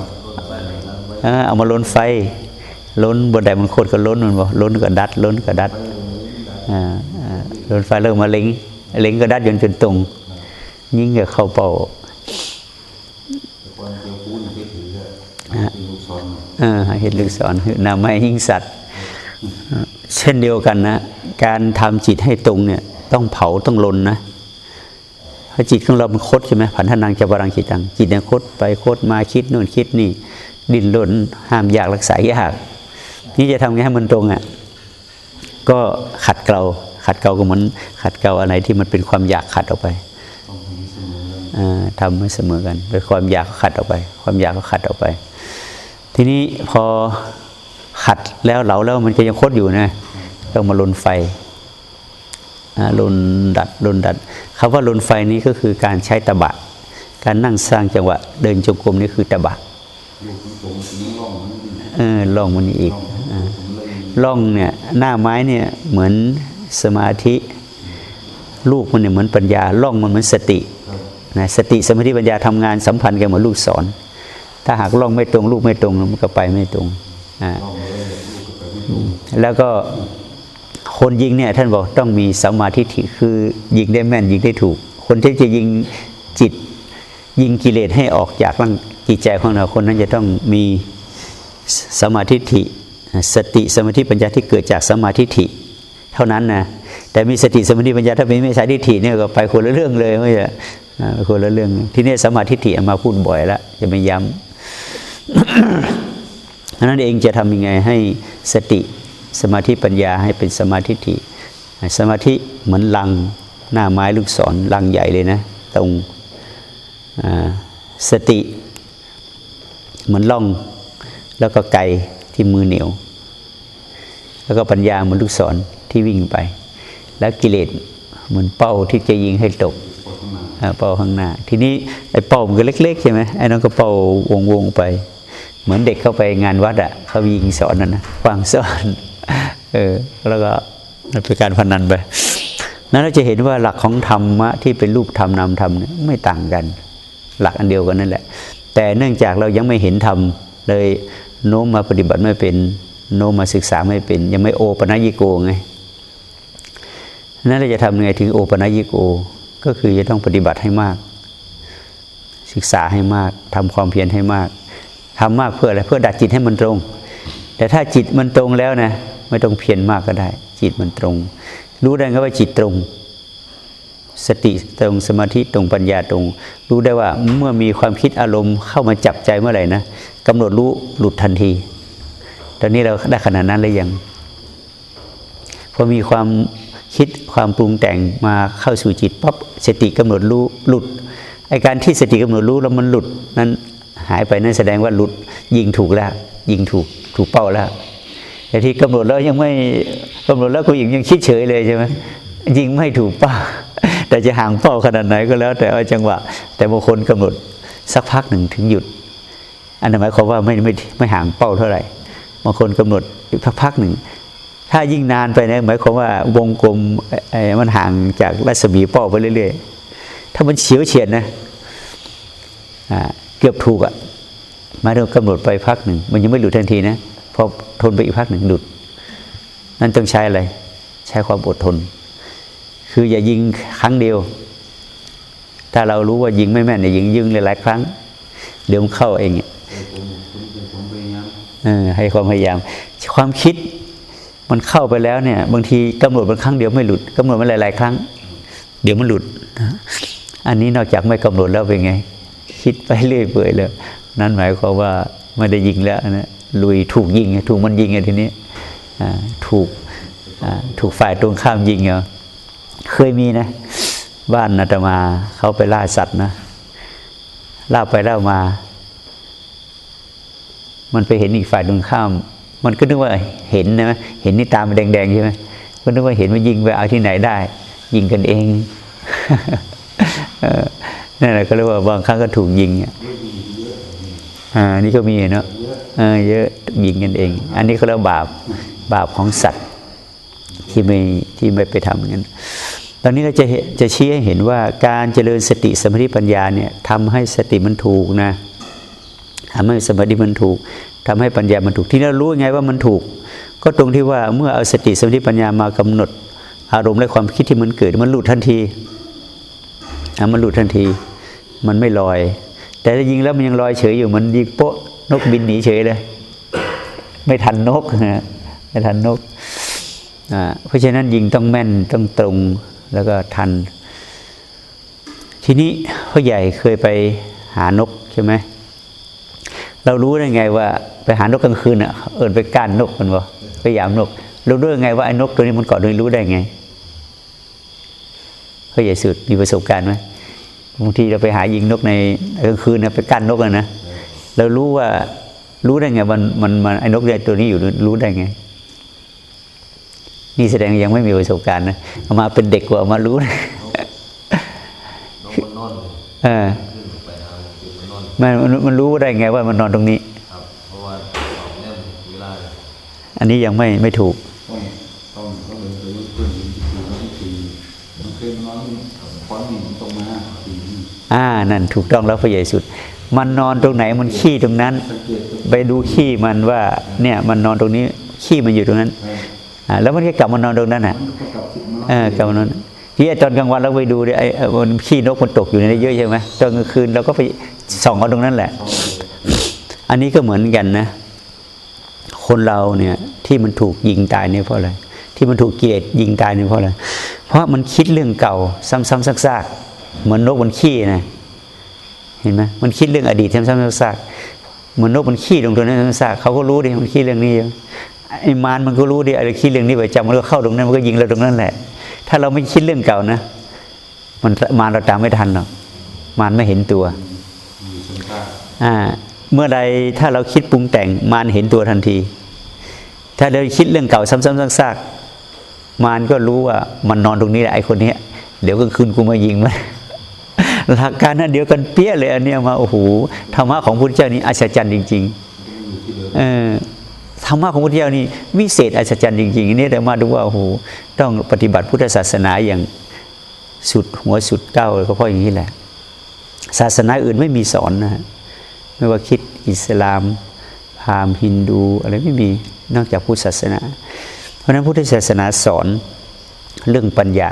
เอามาล้นไฟ ล้นบนใดมันโคตรก็ล้นมันบอกล้นก็ดัด ล้นก็ดัดล้นไฟเริ่มมาเล็งเล็งก็ดัดจนจนตรง ยิ่งกับเข้าเป่าเห็นลูกศรนำไม้ยิ่งสัตว์ เช่นเดียวกันนะ การทำจิตให้ตรงเนี่ย ต้องเผาต้องลนนะพราจิตของเรามันคดใช่ไหมผันธนังจะบรังจิตตังจิตเนี่ยคดไปคดมาคิดนู่นคิดนี่ ดิ้นรนห้ามอยากรักษายากนี่จะทำไงให้มันตรงอะก็ขัดเกลาขัดเกลาก็เหมือนขัดเกลาอะไรที่มันเป็นความอยากขัดออกไปทำให้เสมอกันไปความอยากก็ขัดออกไป ความอยากก็ขัดออกไป ทีนี้พอ ขัดแล้วเหลาแล้วมันก็ยังคดอยู่นะต้องมาลนไฟลนดัดลนดัดคำว่าลนไฟนี้ก็คือการใช้ตะบะ การนั่งสร้างจังหวะ เดินจงกรมนี่คือตะบะเออล่องมันอีกล่องเนี่ยหน้าไม้เนี่ยเหมือนสมาธิลูกมันเนี่ยเหมือนปัญญาล่องมันเหมือนสตินะสติสมาธิปัญญาทำงานสัมพันธ์กันเหมือนลูกศรถ้าหากล่องไม่ตรงลูกไม่ตรงมันก็ไปไม่ตรงอ่า แล้วก็คนยิงเนี่ยท่านบอกต้องมีสัมมาทิฏฐิคือยิงได้แม่นยิงได้ถูก คนที่จะยิงจิตยิงกิเลสให้ออกจากร่างจิตใจของเราคนนั้นจะต้องมีสมาธิฐิสติสมาธิปัญญาที่เกิดจากสมาธิฐิเท่านั้นนะแต่มีสติสมาธิปัญญาถ้าไม่ไม่ใช่ทิฏฐิเนี่ยก็ไปคนละเรื่องเลยไม่ใช่คนละเรื่องที่นี่สมาธิฐิมาพูดบ่อยแล้วจะไม่ย้ำ นั้นเองจะทำยังไงให้สติสมาธิปัญญาให้เป็นสมาธิทิสมาธิเหมือนลังหน้าไม้ลูกศรลังใหญ่เลยนะ ตรงสติเหมือนล่องแล้วก็ไกที่มือเหนียว แล้วก็ปัญญาเหมือนลูกศรที่วิ่งไป แล้วกิเลสเหมือนเป้าที่จะยิงให้ตกเป้าข้างหน้า ทีนี้ไอ้เป้ามันก็เล็กๆใช่ไหมไอ้นั่นก็เป้าวงๆไป เหมือนเด็กเข้าไปงานวัดอะ่ะเขามียิงสอนนั่นนะฟังสอนเออแล้วก็เป็นการพนันไปนั้นเราจะเห็นว่าหลักของธรรมะที่เป็นรูปธรรมนามธรรมเนี่ยไม่ต่างกัน หลักอันเดียวกันนั่นแหละ แต่เนื่องจากเรายังไม่เห็นธรรมเลยโน้มมาปฏิบัติไม่เป็นโน้มมาศึกษาไม่เป็น ยังไม่โอปนัญิโกไงนั้นเราจะทำยังไงถึงโอปนัญิโก ก็คือจะต้องปฏิบัติให้มาก ศึกษาให้มากทำความเพียรให้มาก ทำมากเพื่ออะไรเพื่อดัดจิตให้มันตรง แต่ถ้าจิตมันตรงแล้วนะไม่ต้องเพียรมากก็ได้ จิตมันตรง รู้ได้ไงว่าจิตตรง สติตรงสมาธิตรงปัญญาตรง รู้ได้ว่าเมื่อมีความคิดอารมณ์เข้ามาจับใจเมื่อไหร่นะกำหนดรู้หลุดทันที ตอนนี้เราได้ขนาดนั้นหรือยังพอมีความคิดความปรุงแต่งมาเข้าสู่จิตปั๊บสติกำหนดรู้หลุดไอการที่สติกำหนดรู้แล้วมันหลุดนั้น หายไปนั่นแสดงว่าหลุดยิงถูกแล้ว ยิงถูกถูกเป้าแล้วแต่ที่กำหนดแล้วยังไม่กำหนดแล้วก็ยังยังคิดเฉยเลยใช่ไหมยิงไม่ถูกเป้า แต่จะห่างเป้าขนาดไหนก็แล้ว แต่จังหวะ แต่บางคนกำหนดสักพักหนึ่งถึงหยุด อันนั้นหมายความว่าไม่ไม่ไม่ห่างเป้าเท่าไหร่บางคนกำหนดอีกพักหนึ่ง ถ้ายิ่งนานไปนะหมายความว่าวงกลมมันห่างจากรัศมีเป้าไปเรื่อย ๆ ถ้ามันเฉียวเฉียดนะอ่า เกือบถูกอะ่ะมาเรากำหนดไปพักหนึ่ง มันยังไม่หลุดทันทีนะพอทนไปอีกพักหนึ่งหลุด นั่นต้องใช้อะไร ใช้ความอดทน คืออย่ายิงครั้งเดียว ถ้าเรารู้ว่ายิงไม่แม่นอย่ายิงยิงหลายๆครั้ง เดี๋ยวมันเข้าเองเนี่ยผมผมผมพยายามเออให้ความพยายาม ความคิดมันเข้าไปแล้วเนี่ย บางทีกำหนดมันครั้งเดียวไม่หลุดกำหนดมันหลาย ๆ ครั้ง เดี๋ยวมันหลุดนะอันนี้นอกจากไม่กำหนดแล้วเป็นไง คิดไปเรื่อยเปื่อยเลยนั่นหมายความว่าไม่ได้ยิงแล้วนะลุยถูกยิงถูกมันยิงไงทีนี้ถูกถูกฝ่ายตรงข้ามยิงเหรอเคยมีนะ บ้านอาตมาเขาไปล่าสัตว์นะล่าไปล่ามา มันไปเห็นอีกฝ่ายตรงข้าม มันก็นึกว่าเห็นนะเห็นนี่ตามนแดงๆใช่ไหมก็นึกว่าเห็นว่ายิงไปเอาที่ไหนได้ ยิงกันเองเอ นั่นแหละก็เรียกว่าบางครั้งก็ถูกยิงอะอ่านี่ก็มีเนาะเยอะยิงกันเอง อันนี้เขาเรียกบาปบาปของสัตว์ที่ไม่ที่ไม่ไปทำอย่างั้น ตอนนี้เราจะเห็นจะชี้ให้เห็นว่าการเจริญสติสมาธิปัญญาเนี่ยทำให้สติมันถูกนะทำให้สมาธิมันถูกทำให้ปัญญามันถูกที่เรารู้ไงว่ามันถูก ก็ตรงที่ว่าเมื่อเอาสติสมาธิปัญญามากำหนด อารมณ์และความคิดที่มันเกิดมันหลุดทันทีอะมันหลุดทันที มันไม่ลอย แต่ถ้ายิงแล้วมันยังลอยเฉยอยู่มันยิงโป๊ะนกบินหนีเฉยเลย ไม่ทันนกนะไม่ทันนกอ่าเพราะฉะนั้นยิงต้องแม่นต้องตรงแล้วก็ทัน ทีนี้พ่อใหญ่เคยไปหานกใช่ไหมเรารู้ได้ไงว่าไปหานกกลางคืนอะเอินไปก้านนกมันบ่ไปยามนกเรารู้ได้ไงว่าไอ้นกตัวนี้มันเกาะโดยรู้ได้ไงพ่อใหญ่สุดมีประสบการณ์ไหม บางทีเราไปหายิงนกในกลางคืนนะไปกั้นนกอะนะเรารู้ว่ารู้ได้ไงมันมันมันไอ้นกตัวนี้อยู่รู้ได้ไง นี่แสดงยังไม่มีประสบการณ์นะเอามาเป็นเด็กกว่าเอามารู้นะน้องมันนอนเลยเออขึ้นไปหาคือมันนอนมันมันมันรู้ได้ไงว่ามันนอนตรงนี้ครับเพราะว่าสองเนี่ยเวลาอันนี้ยังไม่ไม่ถูก ต้องต้องต้องเลยไปเพื่อนที่คือว่าที่คือมันเคยนอนควันหินตรงมาสี อ่านั่นถูกต้องแล้วพระใหญ่สุด มันนอนตรงไหนมันขี้ตรงนั้น ไปดูขี้มันว่าเนี่ยมันนอนตรงนี้ขี้มันอยู่ตรงนั้นอ่าแล้วมันก็กลับมานอนตรงนั้นอะกลับมาเออกลับมานอนที่ตอนกลางวันเราไปดูดิไอ้ไอ้มันขี้นกมันตกอยู่ในนั้นเยอะใช่ไหมตอนกลางคืนเราก็ไปส่องเอาตรงนั้นแหละ อันนี้ก็เหมือนกันนะ คนเราเนี่ยที่มันถูกยิงตายเนี่ยเพราะอะไรที่มันถูกเกิเลสยิงตายเนี่ยเพราะอะไรเพราะมันคิดเรื่องเก่า ซ้ำๆซากๆ เหมือนนกมันขี้นะ เห็นไหมมันคิดเรื่องอดีตซ้ำๆซากเหมือนนกมันขี้ตรงตัวนั้นซ้ำๆซากเขาก็รู้ดิมันขี้เรื่องนี้ไอ้มารมันก็รู้ดิอะไรขี้เรื่องนี้ประจำมันก็เข้าตรงนั้นมันก็ยิงเราตรงนั้นแหละ ถ้าเราไม่คิดเรื่องเก่านะ มันมารเราตามไม่ทันหรอกมารไม่เห็นตัวอ่าเมื่อใดถ้าเราคิดปรุงแต่งมารเห็นตัวทันที ถ้าเราคิดเรื่องเก่าซ้ำๆซากๆมารก็รู้ว่ามันนอนตรงนี้แหละไอ้คนนี้เดี๋ยวกลางคืนกูมายิงมัน หลักการนั้นเดียวกันเปี้ยเลยอันเนี้ยมาโอ้โหธรรมะของพุทธเจ้านี่อัศจรรย์จริงๆเออธรรมะของพุทธเจ้านี่วิเศษอัศจรรย์จริงๆอันนี่แต่มาดูว่าโอ้โหต้องปฏิบัติพุทธศาสนาอย่างสุดหัวสุดเก้าเลยก็เพราะอย่างนี้แหละ ศาสนาอื่นไม่มีสอนนะฮะไม่ว่าคิดอิสลามพราหมณ์ฮินดูอะไรไม่มีนอกจากพุทธศาสนา เพราะนั้นพุทธศาสนาสอนเรื่องปัญญา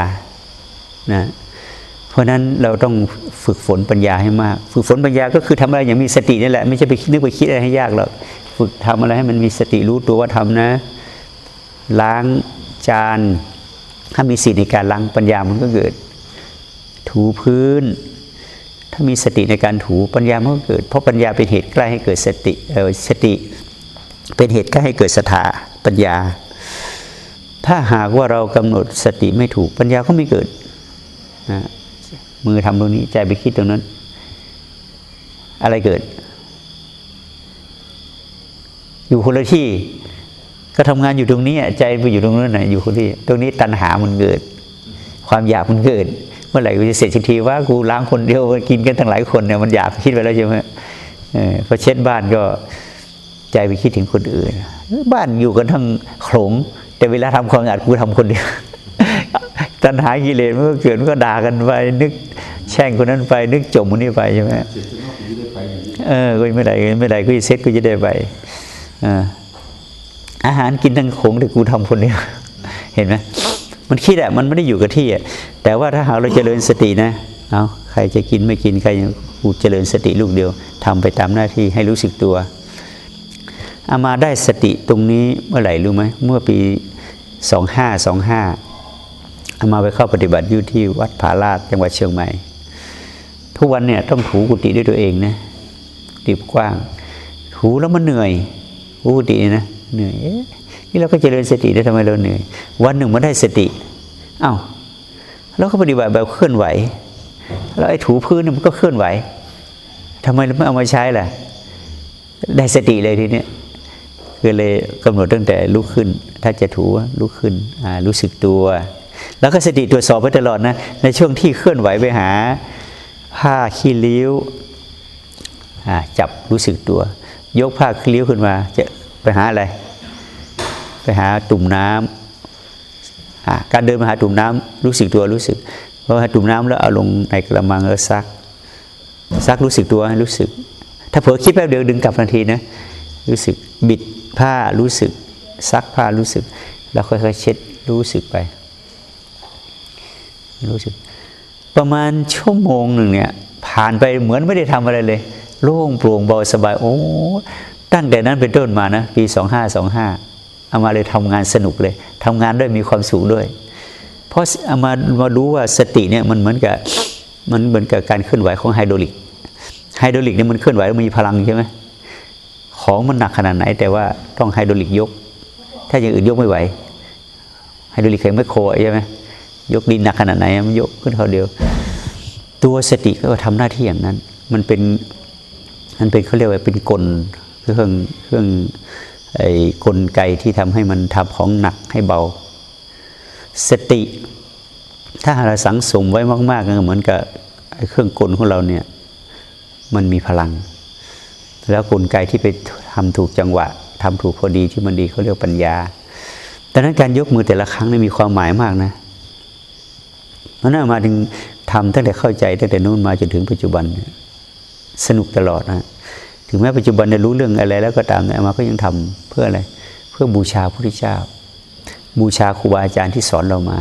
นะเพราะนั้นเราต้อง ฝึกฝนปัญญาให้มาก ฝึกฝนปัญญาก็คือทำอะไรอย่างมีสตินี่แหละไม่ใช่ไปนึกไปคิดอะไรให้ยากหรอกฝึกทำอะไรให้มันมีสติรู้ตัวว่าทำนะ ล้างจาน ถ้ามีสติในการล้างปัญญามันก็เกิด ถูพื้น ถ้ามีสติในการถูปัญญามันก็เกิด เพราะปัญญาเป็นเหตุใกล้ให้เกิดสติเออสติ เป็นเหตุใกล้ให้เกิดสถาปัญญา ถ้าหากว่าเรากำหนดสติไม่ถูกปัญญาก็ไม่เกิดนะ มือทำตรงนี้ใจไปคิดตรงนั้น อะไรเกิด อยู่คนละที่ ก็ทำงานอยู่ตรงนี้ใจไปอยู่ตรงนั้นไหนอยู่คนที่ ตรงนี้ตัณหามันเกิด ความอยากมันเกิด เมื่อไหร่กูจะเสร็จสักทีว่ากูล้างคนเดียวกินกันทั้งหลายคนเนี่ยมันอยากคิดไปแล้วใช่ไหมพอเช็ดบ้านก็ใจไปคิดถึงคนอื่น บ้านอยู่กันทั้งโขลงแต่เวลาทำความสะอาดกูทำคนเดียว ตัณหากิเลสมันก็เกิดมันก็ด่ากันไป นึกแช่งคนนั้นไป นึกจมคนนี้ไปใช่ไหมเสร็จแล้วก็จะได้ไปอย่างนี้เอก็ไม่ได้ไม่ได้ก็จะเซ็ตก็จะได้ไปอ่าอาหารกินทั้งโขงแต่กูทำคนเดียวเห็นไหมมันคิดอะมันไม่ได้อยู่กับที่อะแต่ว่าถ้าหากเราเจริญสตินะเอาใครจะกินไม่กินใครกูเจริญสติลูกเดียวทำไปตามหน้าที่ให้รู้สึกตัวอามาได้สติตรงนี้เมื่อไหร่รู้ไหมเมื่อปีสองห้าสองห้า มาไปเข้าปฏิบัติอยู่ที่วัดผาลาดจังหวัดเชียงใหม่ ทุกวันเนี่ยต้องถูกุฏิด้วยตัวเองนะติบกว้าง ถูแล้วมันเหนื่อยถูกุฏินี่นะเหนื่อยนี่เราก็เจริญสติได้ทำไมเราเหนื่อย วันหนึ่งมันได้สติอ้าวแล้วก็ปฏิบัติแบบเคลื่อนไหว แล้วไอ้ถูพื้นเนี่ยมันก็เคลื่อนไหวทำไมเราไม่เอามาใช้ล่ะ ได้สติเลยทีเนี้ยก็เลยกำหนดตั้งแต่ลุกขึ้น ถ้าจะถูลุกขึ้นรู้สึกตัว แล้วก็สติตรวจสอบไปตลอดนะ ในช่วงที่เคลื่อนไหวไปหา ผ้าขี้ริ้วอ่าจับรู้สึกตัว ยกผ้าขี้ริ้วขึ้นมาจะไปหาอะไร ไปหาตุ่มน้ำอ่าการเดินมาหาตุ่มน้ำรู้สึกตัวรู้สึกพอหาตุ่มน้ำแล้วเอาลงในกระมังแล้วซัก ซักรู้สึกตัวให้รู้สึก ถ้าเผลอคิดแป๊บเดียวดึงกลับทันทีนะรู้สึกบิดผ้ารู้สึกซักผ้ารู้สึก แล้วค่อยๆเช็ดรู้สึกไป รู้สึก ประมาณชั่วโมงหนึ่งเนี่ย ผ่านไปเหมือนไม่ได้ทำอะไรเลย โล่งโปร่งเบาสบาย โอ้ตั้งแต่นั้นเป็นต้นมานะปีสองห้าสองห้าเอามาเลยทำงานสนุกเลยทำงานด้วยมีความสุขด้วย เพราะเอามามารู้ว่าสติเนี่ยมันเหมือนกับมันเหมือนกับการเคลื่อนไหวของไฮดรอลิกไฮดรอลิกเนี่ยมันเคลื่อนไหวแล้วมีพลังใช่ไหมของมันหนักขนาดไหน แต่ว่าต้องไฮดรอลิกยก ถ้าอย่างอื่นยกไม่ไหวไฮดรอลิกแขนแม็คโครใช่ไหม ยกดินหนักขนาดไหนมันยกขึ้นเขาเดียว ตัวสติก็ทำหน้าที่อย่างนั้น มันเป็นมันเป็นเขาเรียกว่าเป็นกลเครื่องเครื่องไอ้กลไกที่ทำให้มันทำของหนักให้เบา สติ ถ้าเราสังสมไว้มากๆก็เหมือนกับไอ้เครื่องกลของเราเนี่ยมันมีพลัง แล้วกลไกที่ไปทำถูกจังหวะทำถูกพอดีที่มันดีเขาเรียกปัญญาดังนั้นการยกมือแต่ละครั้งนี่มีความหมายมากนะ เพราะนั้นมาถึงทำตั้งแต่เข้าใจตั้งแต่นู้นมาจนถึงปัจจุบัน สนุกตลอดนะถึงแม้ปัจจุบันจะรู้เรื่องอะไรแล้วก็ตามเนี่ยมาก็ยังทำเพื่ออะไร เพื่อบูชาพระพุทธเจ้า บูชาครูบาอาจารย์ที่สอนเรามา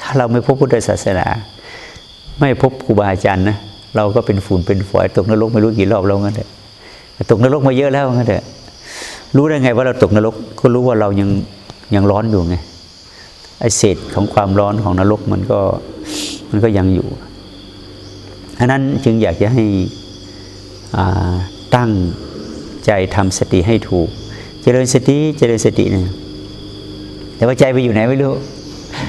ถ้าเราไม่พบพุทธศาสนา ไม่พบครูบาอาจารย์นะเราก็เป็นฝุ่นเป็นฝอยตกนรกไม่รู้กี่รอบแล้วงั้นเถอะตกนรกมาเยอะแล้วงั้นเถอะรู้ได้ไงว่าเราตกนรกก็รู้ว่าเรายังยังร้อนอยู่ไง ไอเศษของความร้อนของนรกมันก็มันก็ยังอยู่อันนั้นจึงอยากจะให้ตั้งใจทำสติให้ถูก เจริญสติเจริญสติเนี่ยแต่ว่าใจไปอยู่ไหนไม่รู้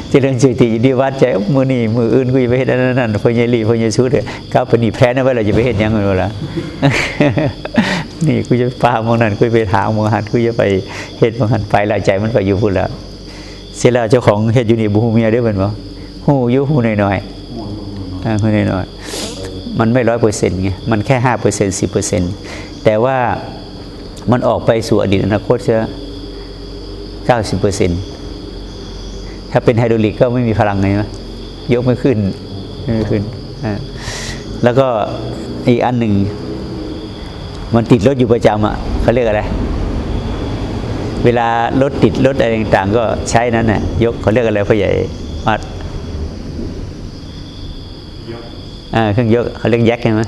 เจริญสติอยู่ที่วัดใจมือนี่มืออื่นกูจะไปเห็นนั่นนั่นพญาลีพญาชุดเลยก้าวไปนี่แพ้นะว่าเราจะไปเห็นยังไงวะล่ะนี่กูจะปามองนั่นกูไปถามมองหันกูจะไปเห็นมองหันไปล้วใจมันไปอยู่พุ่นแล้ว เสร็จแล้วเจ้าของเห็ดอยู่นี่บูฮูเมียได้เป็นบ่ฮูอยูฮูหน่อยหน่อยๆอ่าฮูหน่อยหน่อยๆมันไม่ร้อยเปอร์เซ็นต์ไงมันแค่ห้าเปอร์เซ็นต์สิบเปอร์เซ็นต์แต่ว่ามันออกไปสู่อดีตอนาคตจะเก้าสิบเปอร์เซ็นต์ถ้าเป็นไฮดรอลิกก็ไม่มีพลังไงนะยกไม่ขึ้นไม่ขึ้นอ่าแล้วก็อีกอันหนึ่งมันติดรถอยู่ประจำอะเขาเรียกอะไร เวลารถติดรถอะไรต่างๆ ก็ใช้นั้นน่ะยกเขาเรียกอะไรพ่อใหญ่มัดอ่าเครื่องยกเขาเรียกแยกใช่ไหม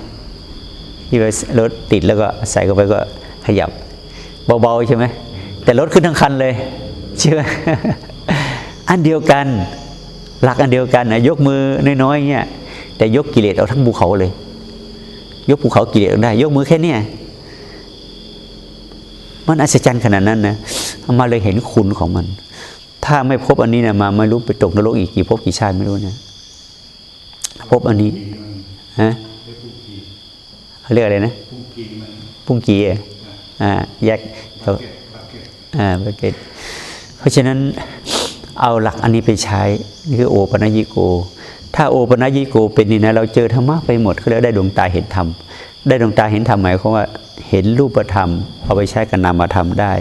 ที่ว่ารถติดแล้วก็ใส่เข้าไปก็ขยับเบาๆใช่ไหมแต่รถขึ้นทั้งคันเลยเชื่ออันเดียวกันหลักอันเดียวกันนะยกมือน้อยๆเงี้ยแต่ยกกิเลสเอาทั้งภูเขาเลย ยกภูเขากิเลสออกได้ ยกมือแค่เนี้ย มันอัศจรรย์ขนาดนั้นนะมาเลยเห็นคุณของมัน ถ้าไม่พบอันนี้นะมาไม่รู้ไปตกนรกอีกกี่ภพกี่ชาติไม่รู้นะพบอันนี้ฮะเขาเรียกอะไรนะพุ่งกีมันปุ้งกีอะอ่าแยกเขาอ่าบักเก็ตเพราะฉะนั้นเอาหลักอันนี้ไปใช้นี่คือโอปัญญิโก ถ้าโอปัญญิโกเป็นนี่นะเราเจอธรรมะไปหมดเขาเรียกได้ดวงตาเห็นธรรม ได้ดวงตาเห็นธรรมหมายความว่าเห็นรูปธรรมเอาไปใช้กับนามธรรมได้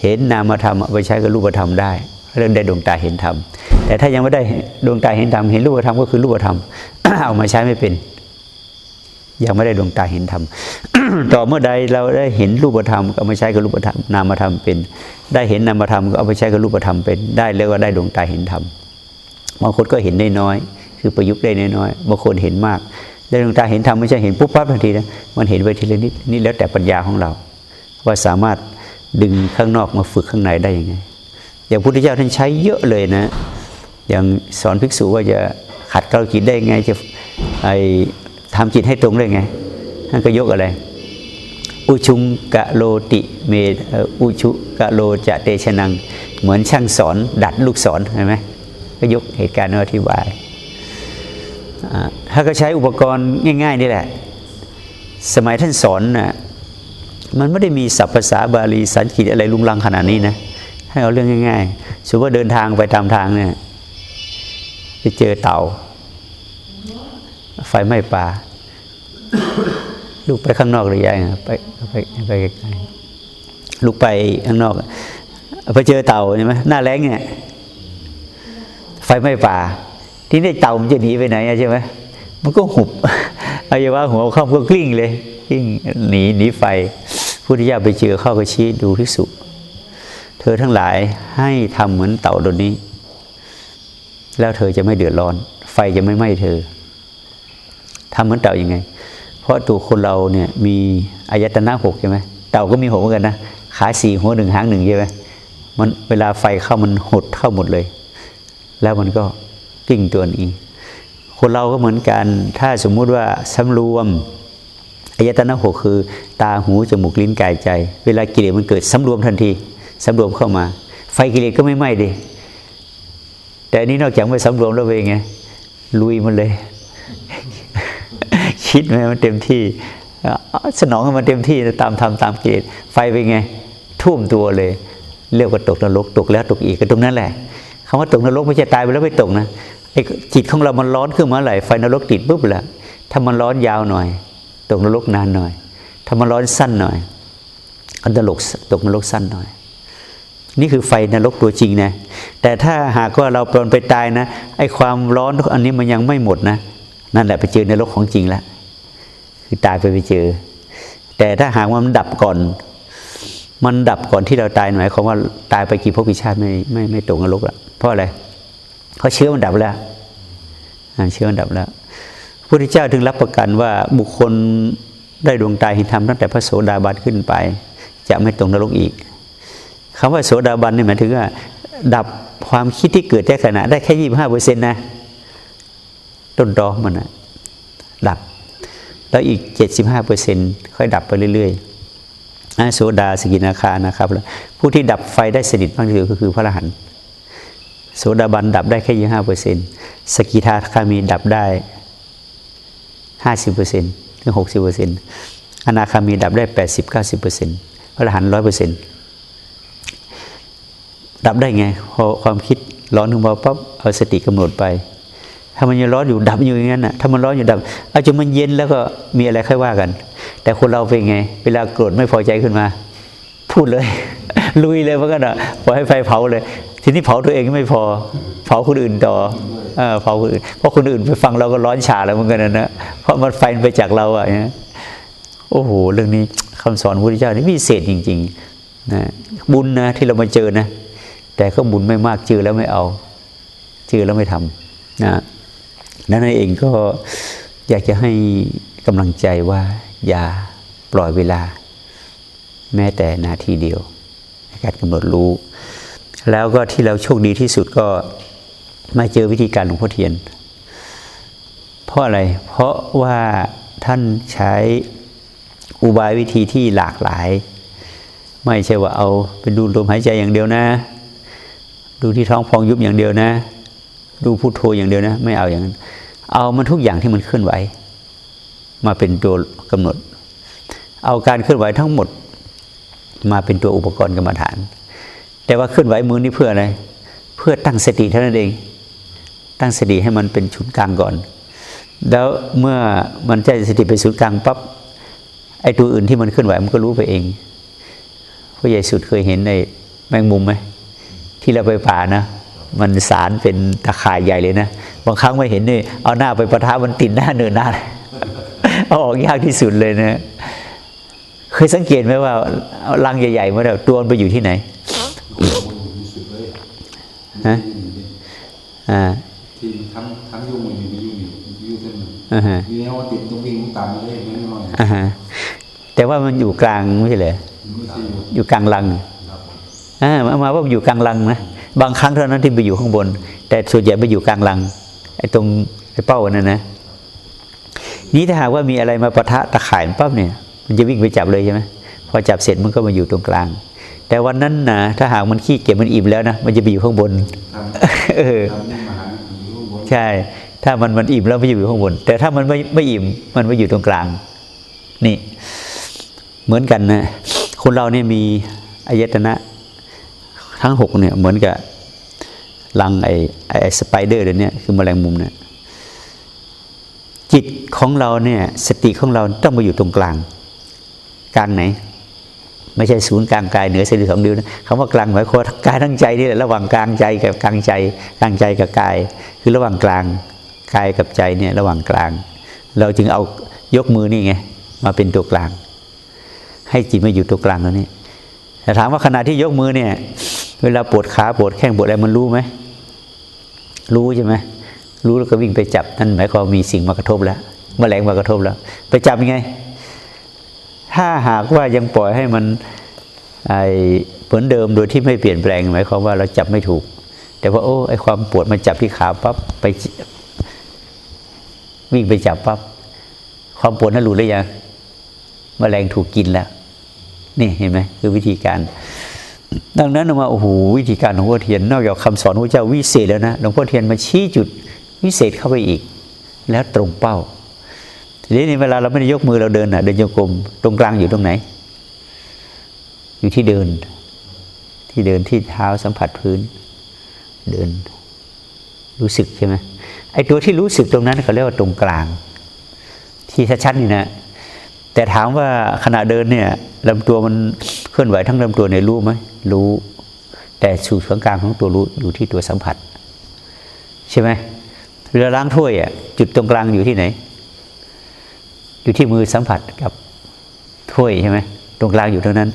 เห็นนามธรรมเอาไปใช้กับรูปธรรมได้เขาเรียกได้ดวงตาเห็นธรรมแต่ถ้ายังไม่ได้ดวงตาเห็นธรรมเห็นรูปธรรมก็คือรูปธรรมเอามาใช้ไม่เป็น ยังไม่ได้ดวงตาเห็นธรรมต่อเมื่อใดเราได้เห็นรูปธรรมก็เอามาใช้กับรูปธรรมนามธรรมเป็น ได้เห็นนามธรรมก็เอาไปใช้กับรูปธรรมเป็น ได้แล้วก็ได้ดวงตาเห็นธรรมบางคนก็เห็นได้น้อย คือประยุกต์ได้น้อยบางคนเห็นมาก ได้ดวงตาเห็นธรรมไม่ใช่เห็นปุ๊บปั๊บทันทีนะมันเห็นไปทีละนิดนี่แล้วแต่ปัญญาของเรา ว่าสามารถดึงข้างนอกมาฝึกข้างในได้ยังไงอย่างพุทธเจ้าท่านใช้เยอะเลยนะ อย่างสอนภิกษุว่าจะขัดเกลาจิตได้ไงจะไอทำจิตให้ตรงได้ไงท่านก็ยกอะไร อุชุงกะโลติเมอุชุกะโลจะเตชะนัง เหมือนช่างสอนดัดลูกศรเห็นไหมก็ยกเหตุการณ์อธิบายอ่า ถ้าก็ใช้อุปกรณ์ง่าย ๆ นี่แหละ สมัยท่านสอนนะมันไม่ได้มีศัพท์ภาษาบาลีสันสกฤตอะไรลุงลังขนาดนี้นะให้เอาเรื่องง่ายๆสมมติว่าเดินทางไปตามทางเนี่ยไปเจอเต่า ไฟไหม้ป่าลูกไปข้างนอกหรือยังไปไปไปไกลลูกไปข้างนอกไปเจอเต่าใช่ไหมหน้าแรงเนี่ยไฟไหม้ป่า ที่นี่เต่ามันจะหนีไปไหนใช่ไหมมันก็หุบอาอย่าว่าหัวเข้าก็กลิ้งเลยกลิ้งหนีหนีไฟพุทธิยาไปเจอเข้าก็ชี้ดูภิกษุ เธอทั้งหลายให้ทำเหมือนเต่าตัวนี้ แล้วเธอจะไม่เดือดร้อน ไฟจะไม่ไหม้เธอทำเหมือนเต่ายังไง เพราะตัวคนเราเนี่ยมีอายตนะหกใช่ไหมเต่าก็มีหกเหมือนกันนะขาสี่หัวหนึ่งหางหนึ่งใช่ไหมมันเวลาไฟเข้ามันหดเข้าหมดเลย แล้วมันก็ กิ้งตัวนี้ คนเราก็เหมือนกัน ถ้าสมมุติว่าสำรวมอายตนะหกคือ ตาหูจมูกลิ้นกายใจ เวลากิเลสมันเกิดสำรวมทันทีสำรวมเข้ามา ไฟกิเลสก็ไม่ไหม้ดิแต่อันนี้นอกจากไม่สำรวมแล้วเป็นไงลุยมันเลย คิดไหมมันเต็มที่สนองมันเต็มที่ตามทำตามกิเลสไฟเป็นไง ท่วมตัวเลย เรียกว่าตกนรกตกแล้วตกอีกก็ตรงนั้นแหละ คำว่าตกนรกไม่ใช่ตายไปแล้วไม่ตกนะไอ้จิตของเรามันร้อนขึ้นมาไหลไฟนรกติดปุ๊บแหละถ้ามันร้อนยาวหน่อย ตกนรกนานหน่อย ถ้ามันร้อนสั้นหน่อยก็นรกตกนรกสั้นหน่อย นี่คือไฟนรกตัวจริงนะแต่ถ้าหากว่าเราปลนไปตายนะไอ้ความร้อนอันนี้มันยังไม่หมดนะนั่นแหละไปเจอนรกของจริงแล้วคือตายไปไปเจอ แต่ถ้าหากว่ามันดับก่อน มันดับก่อนที่เราตายหมายความว่าตายไปกี่ภพกี่ชาติไม่ไม่ไม่ตกนรกละ เพราะอะไรเพราะเชื้อมันดับแล้วเชื้อมันดับแล้วพระพุทธเจ้าถึงรับประกันว่าบุคคลได้ดวงตาเห็นธรรมตั้งแต่พระโสดาบันขึ้นไป จะไม่ตกนรกอีกคำว่าโสดาบันนี่หมายถึงว่า ดับความคิดที่เกิดแต่ขณะได้แค่ยี่บห้าเปอร์เซ็นต์นะต้นตอมันนะดับ แล้วอีกเจ็ดสิบห้าเปอร์เซ็นต์ค่อยดับไปเรื่อยๆอาโสดาสกิทาคานะครับแล้วผู้ที่ดับไฟได้สนิทมากที่สุดก็คือพระอรหันต์ โสดาบันดับได้แค่ยี่ห้าเปอร์เซ็นต์สกิทาคามีดับได้ห้าสิบเปอร์เซ็นต์ถึงหกสิบเปอร์เซ็นต์อนาคามีดับได้แปดสิบเก้าสิบเปอร์เซ็นต์พระอรหันต์ร้อยเปอร์เซ็นต์ดับได้ไง พอความคิดร้อนขึ้นมาปั๊บเอาสติกำหนดไป ถ้ามันยังร้อนอยู่ดับอยู่อย่างนั้นน่ะถ้ามันร้อนอยู่ดับเอาจนมันเย็นแล้วก็มีอะไรค่อยว่ากัน แต่คนเราเป็นไง เวลาโกรธไม่พอใจขึ้นมา พูดเลย ลุยเลยมันก็น่ะปล่อยให้ไฟเผาเลย ทีนี้เผาตัวเองไม่พอ เผาคนอื่นต่อเอเผาคนอื่นเพราะคนอื่นไปฟังเราก็ร้อนฉาแล้วเหมือนกันนะเพราะมันไฟไปจากเราอะโอ้โหเรื่องนี้คำสอนพระพุทธเจ้านี่พิเศษจริงๆนะบุญนะที่เรามาเจอนะ แต่ก็บุญไม่มากเจอแล้วไม่เอาเจอแล้วไม่ทำนะนั่นเองก็อยากจะให้กำลังใจว่าอย่าปล่อยเวลา แม้แต่นาทีเดียวในการกำหนดรู้ แล้วก็ที่เราโชคดีที่สุดก็มาเจอวิธีการหลวงพ่อเทียน เพราะอะไร เพราะว่าท่านใช้อุบายวิธีที่หลากหลาย ไม่ใช่ว่าเอาไปดูลมหายใจอย่างเดียวนะ ดูที่ท้องพองยุบอย่างเดียวนะ ดูพุโทโธอย่างเดียวนะ ไม่เอาอย่างนั้น เอามันทุกอย่างที่มันเคลื่อนไหว มาเป็นตัวกำหนด เอาการเคลื่อนไหวทั้งหมด มาเป็นตัวอุปกรณ์กรรมฐาน แต่ว่าเคลื่อนไหวมือนี่เพื่ออะไร เพื่อตั้งสติเท่านั้นเอง ตั้งสติให้มันเป็นชุดกลางก่อน แล้วเมื่อมันใจสติเป็นศูนย์กลางปั๊บไอ้ตัวอื่นที่มันเคลื่อนไหวมันก็รู้ไปเองพ่อใหญ่สุดเคยเห็นในแมงมุมไหมที่เราไปป่านะมันสารเป็นตะข่ายใหญ่เลยนะ บางครั้งไม่เห็นนี่เอาหน้าไปประทะมันติดหน้าเนินหน้าเอาออกยากที่สุดเลยนะ เคยสังเกตไหมว่าเอารังใหญ่ๆเมันแบบตัวมันไปอยู่ที่ไหน มีสุดเลยฮะอ่าทีมทั้งทั้งยุ่งมันอยู่ในยุ่งอยู่ยุ่งเส้นหนึ่งอ่าฮะทีนี้ว่าติดตรงวิ่งตามมาเลยไม่นอนอ่าฮะแต่ว่ามันอยู่กลางไม่ใช่เหรอไม่ใช่อยู่อยู่กลางลังอ่ามามาว่าอยู่กลางลังนะบางครั้งเท่านั้นที่ไปอยู่ข้างบน แต่ส่วนใหญ่ไปอยู่กลางลังไอ้ตรงไอ้เป้านั่นนะนี้ถ้าหากว่ามีอะไรมาปะทะตะข่ายมันปั๊บเนี่ย มันจะวิ่งไปจับเลยใช่ไหมพอจับเสร็จมันก็มาอยู่ตรงกลาง แต่วันนั้นนะถ้าหากมันขี้เกียจมันอิ่มแล้วนะมันจะไปอยู่ข้างบนทำเออทำนี่มาหาอยู่ข้างบนใช่ ถ้ามันมันอิ่มแล้วไม่อยู่ข้างบน แต่ถ้ามันไม่ไม่อิ่มมันไม่อยู่ตรงกลาง นี่ เหมือนกันนะคนเราเนี่ยมีอายตนะทั้งหกเนี่ยเหมือนกับรังไอ้ไอ้ไอ้สไปเดอร์เดี๋ยวนี้คือแมลงมุมเนี่ยจิตของเราเนี่ยสติของเราต้องมาอยู่ตรงกลาง กลางไหน ไม่ใช่ศูนย์กลางกายเหนือเส้นสองนิ้วนะคำว่ากลางหมายความกายทั้งใจนี่แหละระหว่างกลางใจกับกลางใจกลางใจกับกาย คือระหว่างกลางกายกับใจเนี่ยระหว่างกลาง เราจึงเอายกมือนี่ไงมาเป็นตัวกลาง ให้จิตมาอยู่ตัวกลางตรงนี้แต่ถามว่าขณะที่ยกมือเนี่ย เวลาปวดขาปวดแข้งปวดอะไรมันรู้ไหมรู้ใช่ไหมรู้แล้วก็วิ่งไปจับนั่นหมายความมีสิ่งมากระทบแล้วแมลงมากระทบแล้ว ไปจับยังไง ถ้าหากว่ายังปล่อยให้มันไอเหมือนเดิมโดยที่ไม่เปลี่ยนแปลงหมายความว่าเราจับไม่ถูก แต่ว่าโอ้ไอความปวดมันจับที่ขาปั๊บไปวิ่งไปจับปั๊บความปวดนั้นรู้หรือยังมแมลงถูกกินแล้วนี่เห็นไหมคือวิธีการ ดังนั้นออกมาโอ้โหวิธีการของหลวงพ่อเทียน นอกจากคำสอนพระเจ้าวิเศษแล้วนะหลวงพ่อเทียนมาชี้จุดวิเศษเข้าไปอีก แล้วตรงเป้า ทีนี้เวลาเราไม่ได้ยกมือเราเดินอะเดินโยกลมตรงกลางอยู่ตรงไหน อยู่ที่เดิน ที่เดินที่เท้าสัมผัสพื้น เดิน รู้สึกใช่ไหมไอ้ตัวที่รู้สึกตรงนั้นเขาเรียกว่าตรงกลาง ที่ชัดๆนี่นะ แต่ถามว่าขณะเดินเนี่ยลำตัวมันเคลื่อนไหวทั้งลำตัวเนี่ยรู้ไหมรู้ แต่สูตรกลางของตัวรู้อยู่ที่ตัวสัมผัส ใช่ไหมเวลาล้างถ้วยอะจุดตรงกลางอยู่ที่ไหน อยู่ที่มือสัมผัสกับถ้วยใช่ไหมตรงกลางอยู่เท่านั้น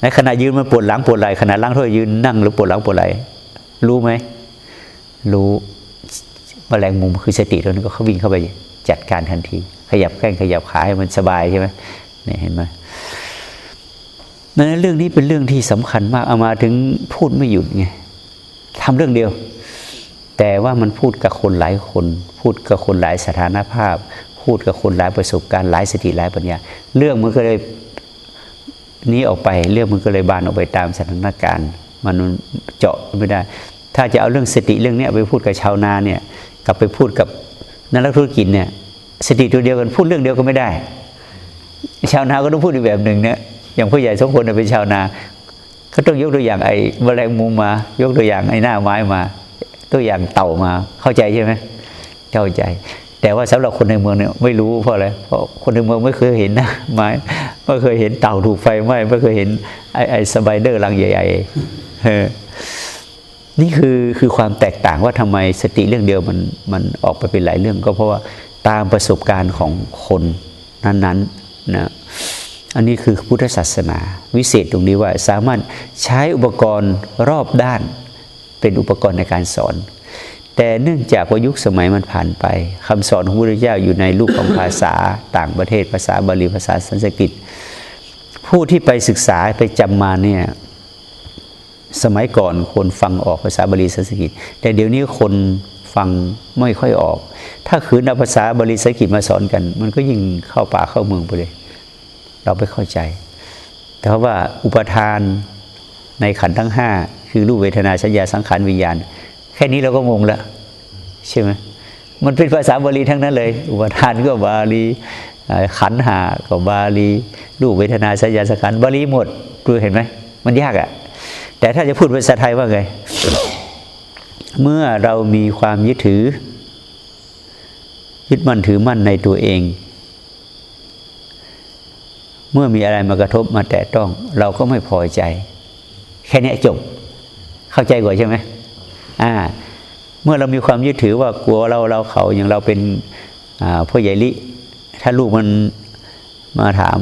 ในขณะยืนมันปวดหลังปวดไหล่ขณะล้างถ้วยยืนนั่งหรือปวดหลังปวดไหล่รู้ไหมรู้มแมลงมุมคือสติตัวนั้นก็เขาวิ่งเข้าไปจัดการทันที ขยับแข้งขยับขาให้มันสบายใช่ไหมเนี่ยเห็นไหมนั้นเรื่องนี้เป็นเรื่องที่สำคัญมากเอามาถึงพูดไม่หยุดไงทำเรื่องเดียว แต่ว่ามันพูดกับคนหลายคน พูดกับคนหลายสถานภาพ พูดกับคนหลายประสบการณ์หลายสติหลายปัญญา เรื่องมันก็เลยนี้ออกไปเรื่องมันก็เลยบานออกไปตามสถานการณ์ มันเจาะไม่ได้ ถ้าจะเอาเรื่องสติเรื่องนี้ไปพูดกับชาวนาเนี่ยกลับไปพูดกับนักธุรกิจเนี่ยสติตัวเดียวกันพูดเรื่องเดียวก็ไม่ได้ ชาวนาก็ต้องพูดอีกแบบหนึ่งเนี่ยอย่างผู้ใหญ่สองคนเป็นชาวนาก็ต้องยกตัวอย่างไอ้แมลงมุมมา ยกตัวอย่างไอ้หน้าไม้มา ตัวอย่างเต่ามาเข้าใจใช่ไหมเข้าใจ แต่ว่าสำหรับคนในเมืองเนี่ยไม่รู้เพราะอะไรเพราะคนในเมืองไม่เคยเห็นนะไม้ไม่เคยเห็นเต่าถูกไฟไหม้ไม่เคยเห็นไอ้ไอ้สไปเดอร์รังใหญ่ๆเออนี่คือคือความแตกต่างว่าทำไมสติเรื่องเดียวมันมันออกไปเป็นหลายเรื่อง ก็เพราะว่าตามประสบการณ์ของคนนั้นๆนะอันนี้คือพุทธศาสนา วิเศษตรงนี้ว่าสามารถใช้อุปกรณ์รอบด้าน เป็นอุปกรณ์ในการสอน แต่เนื่องจากว่ายุคสมัยมันผ่านไปคำสอนของพระพุทธเจ้าอยู่ในรูปของภาษาต่างประเทศภาษาบาลีภาษาสันสกฤต ผู้ที่ไปศึกษาไปจำมาเนี่ยสมัยก่อนคนฟังออกภาษาบาลีสันสกฤต แต่เดี๋ยวนี้คนฟังไม่ค่อยออก ถ้าขืนเอาภาษาบาลีสังกฤษมาสอนกัน มันก็ยิ่งเข้าป่าเข้าเมืองไปเลย เราไม่เข้าใจ แต่ว่าอุปทานในขันทั้งห้าคือรูปเวทนาสัญญาสังขารวิญญาณ แค่นี้เราก็งงแล้วใช่ไหมมันเป็นภาษาบาลีทั้งนั้นเลย อุปทานก็บาลีขันหาก็บาลีรูปเวทนาสัญญาสังขารบาลีหมดดูเห็นไหมมันยากอะ่ะแต่ถ้าจะพูดภาษาไทยว่าไง เมื่อเรามีความยึดถือ ยึดมั่นถือมั่นในตัวเอง เมื่อมีอะไรมากระทบมาแตะต้อง เราก็ไม่พอใจ แค่นี้จบ เข้าใจกว่าใช่ไหม อ่าเมื่อเรามีความยึดถือว่ากลัวเราเราเขาอย่างเราเป็นพ่อใหญ่ลิถ้าลูกมันมาถาม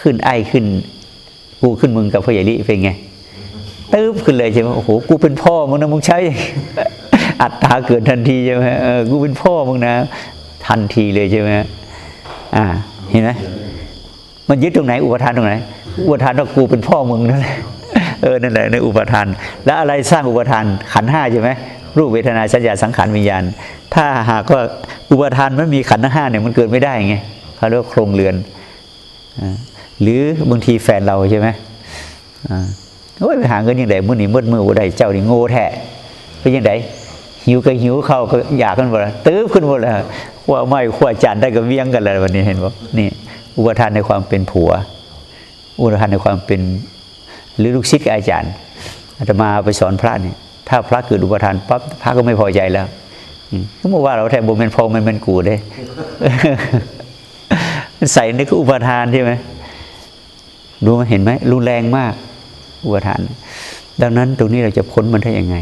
ขึ้นไอขึ้น กูขึ้นมึงกับพ่อใหญ่ลิเป็นไงตื้บขึ้นเลยใช่ไหมโอ้โหกูเป็นพ่อมึงนะมึงใช้อัตตาเกิดทันทีใช่ไหมเออกูเป็นพ่อมึงนะ ทันทีเลยใช่ไหมอ่า เห็นไหมมันยึดตรงไหน อุปทานตรงไหน อุปทานว่ากูเป็นพ่อมึงนั่นแหละ เออนั่นแหละในอุปทาน แล้วอะไรสร้างอุปทานขันห้าใช่ไหมรูปเวทนาสัญญาสังขารวิญญาณ ถ้าหากว่าอุปทานไม่มีขันห้าเนี่ยมันเกิดไม่ได้ไงเขาเรียกว่าโครงเรือน หรือบางทีแฟนเราใช่ไหมโอ้ยไปหาเงินยังไงมื่อนี้มืดมือบ่ได้เจ้านี่โง่แท้เป็ยังไงหิวก็หิวเข้าก็อยากกันหมดเลยตื้อขึ้นหมดเลยขั้วไม้ขั้วจานได้ก็เวียงกันเลยวันนี้เห็นบ่นี่ อุปทานในความเป็นผัว อุปทานในความเป็น หรือลูกศิษย์กับอาจารย์อาตมาไปสอนพระเนี่ยถ้าพระเกิดอุปทานปั๊บพระก็ไม่พอใจแล้วก็บอกว่าเราแทนบุญเป็นพองมันเป็นกูเด้มันใส่นี่ก็อุปทานใช่ไหมรู้ไหมเห็นไหมรุนแรงมาก อุปทาน ดังนั้นตรงนี้เราจะพ้นมันได้ยังไง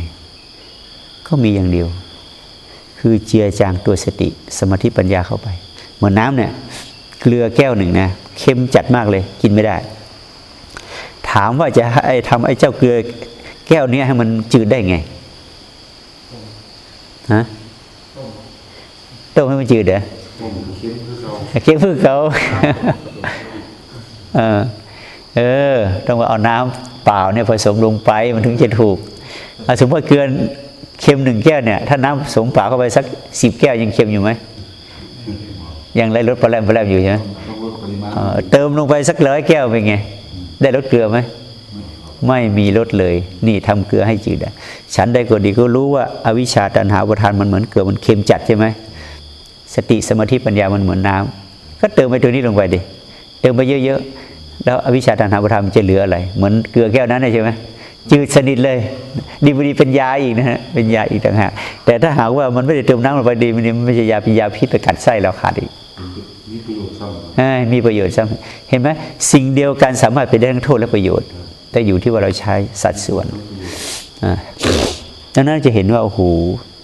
ก็มีอย่างเดียว คือเจือจางตัวสติ สมาธิปัญญาเข้าไป เหมือนน้ำเนี่ย เกลือแก้วหนึ่งนะ เค็มจัดมากเลย กินไม่ได้ ถามว่าจะให้ทำไอ้เจ้าเกลือแก้วเนี้ยให้มันจืดได้ไงฮะต้มให้มันจืดเหรอผมเขียนคือเราเค็มเพื่อเขาเออเออ ต้องเอาน้ำเปล่าเนี่ยผสมลงไปมันถึงจะถูกอะสมมติว่าเกลือเค็มหนึ่งแก้วเนี่ย ถ้าน้ำผสมเปล่าเข้าไปสักสิบแก้วยังเค็มอยู่ไหมยังได้ลดปลาแรมปลาแรมอยู่ใช่ไหมต้องลดปริมาณเอ่อเติมลงไปสักร้อยแก้วเป็นไง ได้ลดเกลือไหมไม่มีลดเลย นี่ทำเกลือให้จืดอะฉันได้ก็ดีก็รู้ว่าอาวิชชาตันหาอุปทานมันเหมือนเกลือมันเค็มจัดใช่ไหมสติสมาธิปัญญามันเหมือนน้ำก็เติมไปตัวนี้ลงไปดิเติมไปเยอะๆแล้วอวิชชาตันหาอุปทานมันจะเหลืออะไร เหมือนเกลือแก้วนั้นใช่ไหมจืดสนิทเลย ดีบดีเป็นยาอีกนะฮะเป็นยาอีกต่างหากแต่ถ้าหากว่ามันไม่ได้เติมน้ำลงไปดีมันไม่ใช่ยาเป็นยาพิษไปกัดไส้เราขาดอีก มีประโยชน์ซ้ำให้มีประโยชน์ซ้ำเห็นไหมสิ่งเดียวกันสามารถเป็นได้ทั้งโทษและประโยชน์ แต่อยู่ที่ว่าเราใช้สัดส่วนอ่าดังนั้นจะเห็นว่าโอ้โห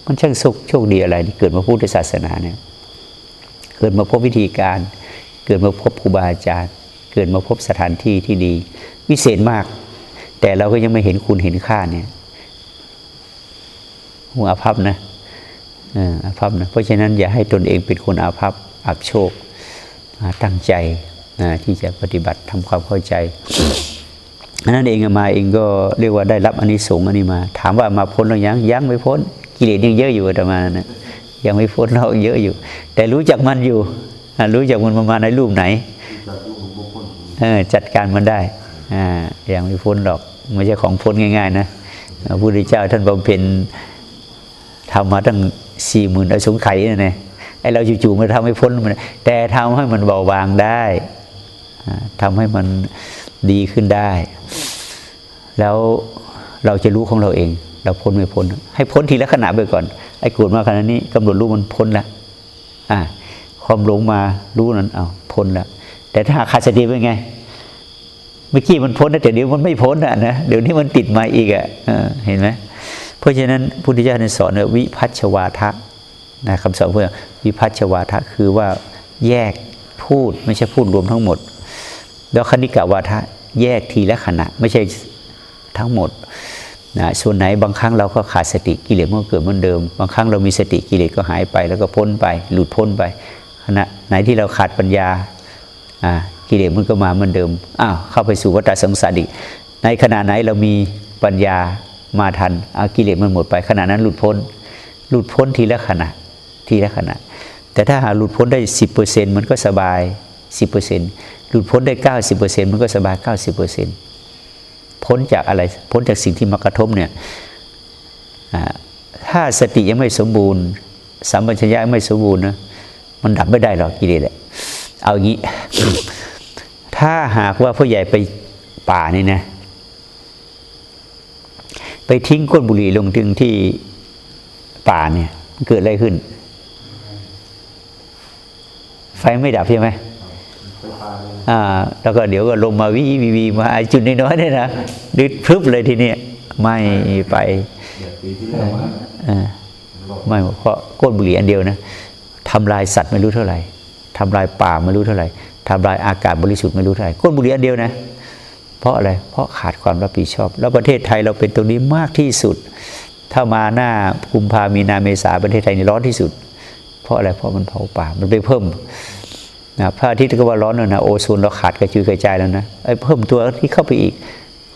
มันช่างโชคโชคดีอะไรที่เกิดมาพูดในศาสนาเนี่ยเกิดมาพบวิธีการ เกิดมาพบครูบาอาจารย์ เกิดมาพบสถานที่ที่ดี วิเศษมาก แต่เราก็ยังไม่เห็นคุณเห็นค่าเนี่ยหัวอาภัพนะเอออาภัพนะเพราะฉะนั้นอย่าให้ตนเองเป็นคนอาภัพอับโชค ตั้งใจนะที่จะปฏิบัติทำความเข้าใจอันนั้นเองมาเองก็เรียกว่าได้รับอานิสงส์อันนี้มา ถามว่ามาพ้นหรือยังยังไม่พ้น กิเลสยังเยอะอยู่อาตมานะยังไม่พ้นเราเยอะอยู่ แต่รู้จักมันอยู่รู้จักมันประมาณในรูปไหนจัดการมันได้อ่ายังไม่พ้นหรอกไม่ใช่ของพ้นง่าย ๆ นะพระพุทธเจ้าท่านบำเพ็ญทำมาตั้งสี่หมื่นอสงไขยนะเนี่ย ไอเราจู่ๆมันทำให้พ้นมันแต่ทำให้มันเบาบางได้ทำให้มันดีขึ้นได้ แล้วเราจะรู้ของเราเอง เราพ้นไม่พ้น ให้พ้นทีละขณะไปก่อน ไอ้กรธมาขณะนี้กำหนดรู้มันพ้นแล้วอ่าความหลงมารู้นั้นเอาพ้นแล้วแต่ถ้าขาดสติเป็นไงเมื่อกี้มันพ้นนะแต่เดี๋ยวมันไม่พ้นอะนะเดี๋ยวนี้มันติดมาอีกอะเออเห็นไหมเพราะฉะนั้นพุทธเจ้าในสอนวิพัชชวาทะ นะคำสอนเพื่อวิพัชวาทะคือว่าแยกพูดไม่ใช่พูดรวมทั้งหมด แล้วคณิกาวาทะแยกทีละขณะ ไม่ใช่ทั้งหมดนะส่วนไหนบางครั้งเราก็ขาดสติกิเลสมันก็เกิดเหมือนเดิม บางครั้งเรามีสติกิเลสก็หายไป แล้วก็พ้นไป หลุดพ้นไปขณะไหนที่เราขาดปัญญาอ่ากิเลสมันก็มาเหมือนเดิมอ้าวเข้าไปสู่วัฏสงสารอีกในขณะไหนเรามีปัญญามาทันอากิเลสมันหมดไปขณะนั้นหลุดพ้น หลุดพ้นทีละขณะ ทีละขณะ แต่ถ้าหาหลุดพ้นได้สิบเปอร์เซ็นมันก็สบายสิบเปอร์เซ็นหลุดพ้นได้เก้าสิบเปอร์เซ็นมันก็สบายเก้าสิบเปอร์เซ็นพ้นจากอะไรพ้นจากสิ่งที่มากระทบเนี่ยถ้าสติยังไม่สมบูรณ์สัมปชัญญะไม่สมบูรณ์นะมันดับไม่ได้หรอกกิเลสอะเอาอย่างนี้ ถ้าหากว่าผู้ใหญ่ไปป่านี่นะ ไปทิ้งก้นบุหรี่ลงถึงที่ป่าเนี่ยเกิดอะไรขึ้น ฟไม่ดับใช่ไหมอ่า แล้วก็เดี๋ยวก็ลงมาวิวีวีมาไอจุดน้อยๆเนี่ยนะดึดพรึบเลยทีเนี้ยไม่ไปอ่าไม่เพราะก้นบุหรี่อันเดียวนะทำลายสัตว์ไม่รู้เท่าไหร่ทำลายป่าไม่รู้เท่าไหร่ทำลายอากาศบริสุทธิ์ไม่รู้เท่าไหร่ก้นบุหรี่อันเดียวนะ เพราะอะไร เพราะขาดความรับผิดชอบ แล้วประเทศไทยเราเป็นตรงนี้มากที่สุด ถ้ามาหน้ากุมภามีนาเมษาประเทศไทยนี่ร้อนที่สุด เพราะอะไรเพราะมันเผาป่ามันไปเพิ่ม นะพระอาทิตย์ก็ว่าร้อนแล้วนะโอโซนเราขาดกระจุยกระจายแล้วนะไอ้เพิ่มตัวที่เข้าไปอีก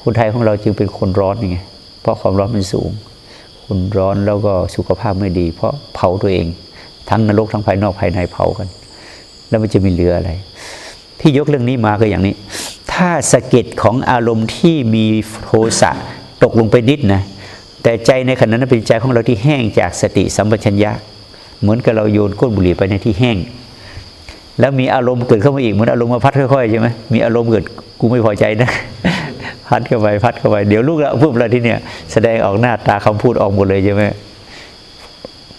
คนไทยของเราจึงเป็นคนร้อนไงเพราะความร้อนมันสูง คนร้อนแล้วก็สุขภาพไม่ดี เพราะเผาตัวเอง ทั้งนรกทั้งภายนอกภายในเผากัน แล้วมันจะมีเหลืออะไร ที่ยกเรื่องนี้มาก็อย่างนี้ ถ้าสะเก็ดของอารมณ์ที่มีโทสะตกลงไปนิดนะแต่ใจในขณะนั้นเป็นใจของเราที่แห้งจากสติสัมปชัญญะ เหมือนกับเราโยนก้นบุหรี่ไปในที่แห้ง แล้วมีอารมณ์เกิดเข้ามาอีกเหมือนอารมณ์มาพัดค่อยๆใช่ไหมมีอารมณ์เกิดกูไม่พอใจนะพัดเข้าไปพัดเข้าไปเดี๋ยวลูกละพูดแล้วที่เนี่ยแสดงออกหน้าตาคำพูดออกหมดเลยใช่ไหม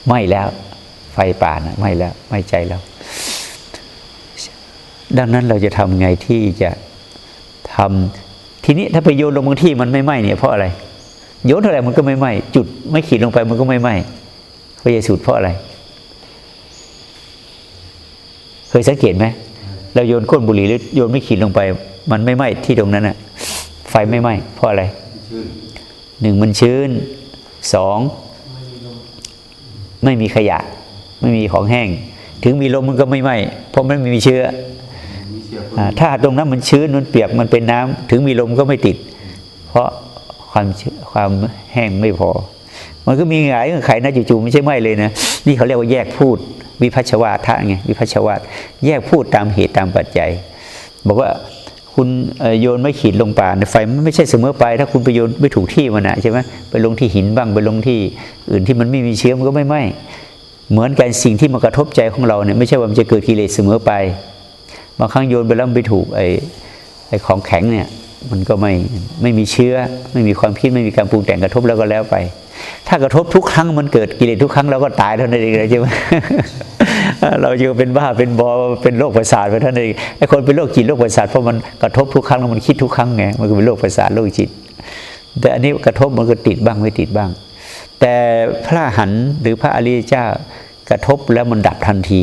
ไม่แล้ว ไฟป่านะไม่แล้วไม่ใจแล้ว ดังนั้นเราจะทำไงที่จะทำทีนี้ถ้าไปโยนลงบางที่มันไม่ไหม้เนี่ยเพราะอะไรโยนเท่าไหร่มันก็ไม่ไหม้จุดไม่ขีดลงไปมันก็ไม่ไหม้พระเยซูเพราะอะไร เคยสังเกตไหมเราโยนก้นบุหรี่หรือโยนไม่ขีดลงไป มันไม่ไหม้ที่ตรงนั้นอะไฟไม่ไหม้เพราะอะไรชื่นหนึ่งมันชื้นสองไม่มีขยะ ไม่มีของแห้ง ถึงมีลมมันก็ไม่ไหม้เพราะมันไม่มีเชื้อมีเชียร์อ่าถ้าตรงนั้นมันชื้นมันเปียกมันเป็นน้ำถึงมีลมก็ไม่ติด เพราะความชื้นความแห้งไม่พอ มันก็มีหลายเงื่อนไขนะจู่ๆไม่ใช่ไหมเลยนะนี่เขาเรียกว่าแยกพูด วิพัชวาทะไงวิพัชวาทแยกพูดตามเหตุตามปัจจัย บอกว่าคุณโยนไม่ขีดลงป่าไฟมันไม่ใช่เสมอไป ถ้าคุณไปโยนไม่ถูกที่มันนะใช่ไหมไปลงที่หินบ้างไปลงที่อื่นที่มันไม่มีเชื้อมันก็ไม่ไหม้เหมือนกันสิ่งที่มากระทบใจของเราเนี่ยไม่ใช่ว่ามันจะเกิดกิเลสเสมอไปบางครั้งโยนไปแล้วไปถูกไอ้ไอ้ของแข็งเนี่ยมันก็ไม่ไม่มีเชื้อ ไม่มีความคิดไม่มีการปรุงแต่งกระทบแล้วก็แล้วไป ถ้ากระทบทุกครั้งมันเกิดกิเลสทุกครั้งเราก็ตายเท่านั้นเองเลยใช่ไหม เราจะเป็นบ้าเป็นบอเป็นโรคประสาทไปท่านเองไอ้คนเป็นโรคจิตโรคประสาทเพราะมันกระทบทุกครั้งแล้วมันคิดทุกครั้งไงมันก็เป็นโรคประสาทโรคจิต แต่อันนี้กระทบมันก็ติดบ้างไม่ติดบ้าง แต่พระหันหรือพระอริยเจ้ากระทบแล้วมันดับทันที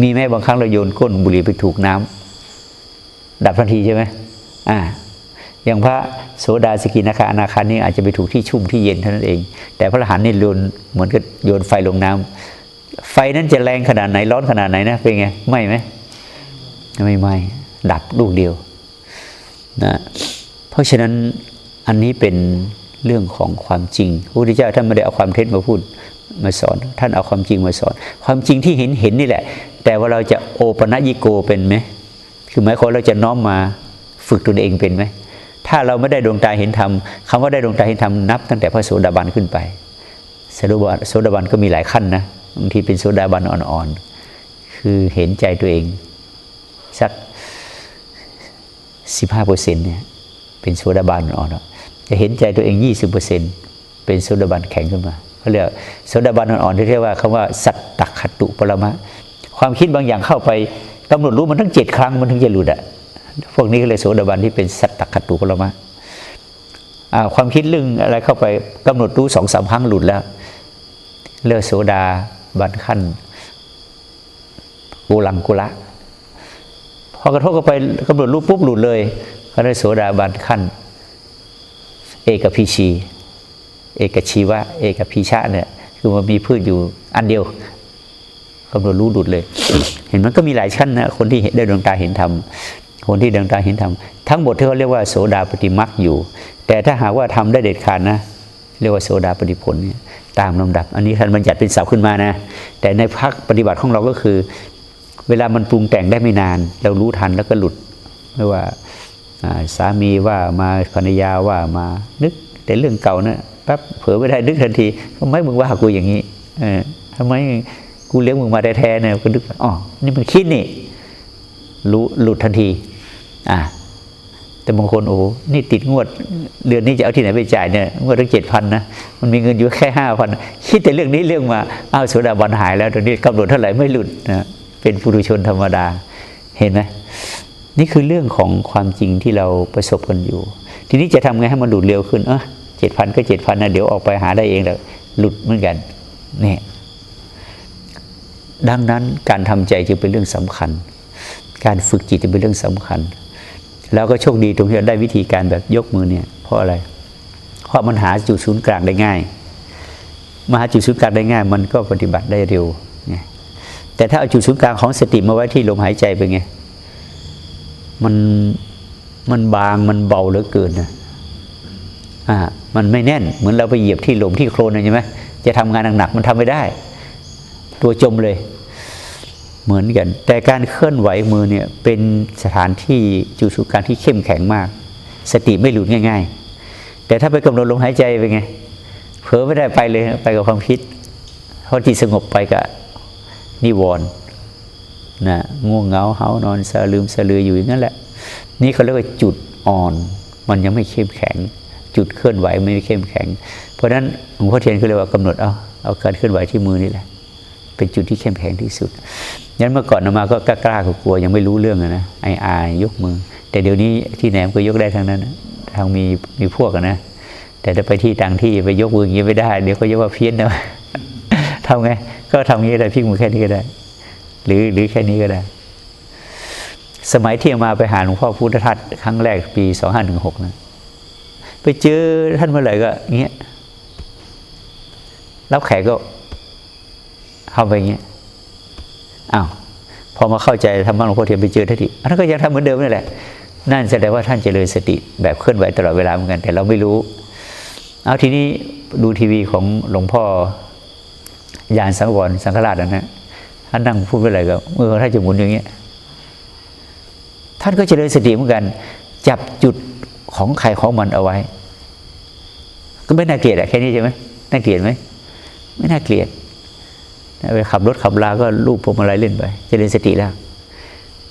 มีไหมบางครั้งเราโยนก้นบุหรี่ไปถูกน้ำดับทันทีใช่ไหมอ่าอย่างพระโสดาสกินาคาอนาคานี่อาจจะไปถูกที่ชุ่มที่เย็นเท่านั้นเอง แต่พระอรหันต์นี่โยนเหมือนกับโยนไฟลงน้ำ ไฟนั้นจะแรงขนาดไหนร้อนขนาดไหนนะเป็นไงไหมไหมไม่ไหมดับลูกเดียวนะเพราะฉะนั้นอันนี้เป็นเรื่องของความจริงพระพุทธเจ้าท่านไม่ได้เอาความเท็จมาพูดมาสอน ท่านเอาความจริงมาสอน ความจริงที่เห็นเห็นนี่แหละ แต่ว่าเราจะโอปัญิโกเป็นไหมคือหมายความเราจะน้อมมาฝึกตนเองเป็นไหมถ้าเราไม่ได้ดวงตาเห็นธรรมคำว่าได้ดวงตาเห็นธรรมนับ ตั้งแต่พระโสดาบันขึ้นไปโสดาบันโสดาบันก็มีหลายขั้นนะ บางทีเป็นโสดาบันอ่อนๆ คือเห็นใจตัวเอง สักสิบห้าเปอร์เซ็นเนี่ยเป็นโสดาบันอ่อนจะเห็นใจตัวเองยี่สิบเปอร์เซ็นเป็นโสดาบันแข็งขึ้นมาเขาเรียกโสดาบันอ่อนๆที่เรียกว่าคำว่าสัตตคตุปรมะ ความคิดบางอย่างเข้าไปกำหนดรู้มันทั้งเจ็ดครั้งมันถึงจะหลุดอะพวกนี้ก็เลยโสดาบันที่เป็นสัตตคตุปรมะความคิดเรื่องอะไรเข้าไปกำหนดรู้สองสามครั้งหลุดแล้วเลือกโสดา บันขั้นกุลังกุละพอกระทบเข้าไปกำหนดรู้ปุ๊บหลุดเลยเขาได้โสดาบันขั้น เอกพีชี เอกชีวะ เอกพีชะเนี่ยคือมันมีพืชอยู่อันเดียวกำหนดรู้หลุดเลย เห็นมันก็มีหลายชั้นนะคนที่ได้ดวงตาเห็นธรรมคนที่ดวงตาเห็นธรรมทั้งหมดที่เขาเรียกว่าโสดาปฏิมักอยู่ แต่ถ้าหากว่าทำได้เด็ดขาดนะ เรียกว่าโสดาปฏิผลเนี่ย ตามลำดับ อันนี้ท่านบัญญัติเป็นศัพท์ขึ้นมานะ แต่ในภาคปฏิบัติของเราก็คือ เวลามันปรุงแต่งได้ไม่นาน เรารู้ทันแล้วก็หลุดไม่ว่าสามีว่ามาภรรยาว่ามานึกแต่เรื่องเก่านะแป๊บเผลอไม่ได้นึกทันทีทำไมมึงว่ากูอย่างนี้เออทำไมกูเลี้ยงมึงมาแท้ๆเนี่ยก็นึกอ๋อนี่มันคิดนี่รู้หลุดทันที อ่า แต่บางคนโอ้โหนี่ติดงวด เดือนนี้จะเอาที่ไหนไปจ่ายเนี่ยงวดตั้งเจ็ดพันนะมันมีเงินอยู่แค่ห้าพันคิดแต่เรื่องนี้เรื่องมาอ้าวโสดาบันหายแล้วตอนนี้กำหนดเท่าไหร่ไม่หลุดนะเป็นปุถุชนธรรมดาเห็นไหมนี่คือเรื่องของความจริงที่เราประสบกันอยู่ ทีนี้จะทำไงให้มันหลุดเร็วขึ้นเออเจ็ดพันก็เจ็ดพันนะเดี๋ยวออกไปหาได้เองแหละหลุดเหมือนกันเนี่ยดังนั้นการทำใจจึงเป็นเรื่องสำคัญ การฝึกจิตจึงเป็นเรื่องสำคัญ แล้วก็โชคดีตรงที่เราได้วิธีการแบบยกมือเนี่ย เพราะอะไร เพราะมันหาจุดศูนย์กลางได้ง่ายมาหาจุดศูนย์กลางได้ง่าย มันก็ปฏิบัติได้เร็วไงแต่ถ้าเอาจุดศูนย์กลางของสติมาไว้ที่ลมหายใจเป็นไง มันมันบางมันเบาเหลือเกินนะอ่ามันไม่แน่น เหมือนเราไปเหยียบที่ลมที่โคลนใช่ไหมจะทำงานหนักๆมันทำไม่ได้ ตัวจมเลย เหมือนกัน แต่การเคลื่อนไหวมือเนี่ยเป็นสถานที่จุดสุการที่เข้มแข็งมาก สติไม่หลุดง่าย ๆ แต่ถ้าไปกำหนดลมหายใจเป็นไงเผลอไม่ได้ไปเลยไปกับความคิดพอจิตสงบไปกับนิวรณ์นะง่วงเหงาเหานอนสะลืมสะลืออยู่อย่างนั้นแหละ นี่เขาเรียกว่าจุดอ่อน มันยังไม่เข้มแข็ง จุดเคลื่อนไหวไม่เข้มแข็ง เพราะฉะนั้นหลวงพ่อเทียนเขาเรียว่ากำหนดเอาเอาการเคลื่อนไหวที่มือนี่แหละ เป็นจุดที่เข้มแข็งที่สุดยันเมื่อก่อนนมาก็กล้ากลัวยังไม่รู้เรื่องนะไออายยกมือ แต่เดี๋ยวนี้ที่แหนก็ยกได้ทั้งนั้นทางมีมีพวกนะแต่ถ้าไปที่ต่างที่ไปยกมืออย่างนี้ไม่ได้ เดี๋ยวก็ยกว่าเพี้ยนนะทำไงก็ทำงี้ได้พิกมือแค่นี้ก็ได้ หรือหรือแค่นี้ก็ได้ สมัยที่มาไปหาหลวงพ่อพุทธทัตครั้งแรกปีสองห้าหนึ่งหกนะไปเจอท่านเมื่อไหร่ก็เงี้ยรับแขกก็ เข้าไปอย่างเงี้ยอ้าวพอมาเข้าใจธรรมะหลวงพ่อเทียนไปเจอท่านทีอันนั้นก็ยังทำเหมือนเดิมนี่แหละ นั่นแสดงว่าท่านเจริญสติแบบเคลื่อนไหวตลอดเวลาเหมือนกัน แต่เราไม่รู้ เอาทีนี้ดูทีวีของหลวงพ่อยานสังวรสังฆราชนะฮะท่านนั่งพูดไปอะไรก็มือท่านจะหมุนอย่างเงี้ยท่านก็เจริญสติเหมือนกัน จับจุดของใครของมันเอาไว้ ก็ไม่น่าเกลียดอะแค่นี้ใช่ไหมน่าเกลียดไหมไม่น่าเกลียด ไปขับรถขับลาก็ลูบพวงมาลัยเล่นไปเจริญสติแล้ว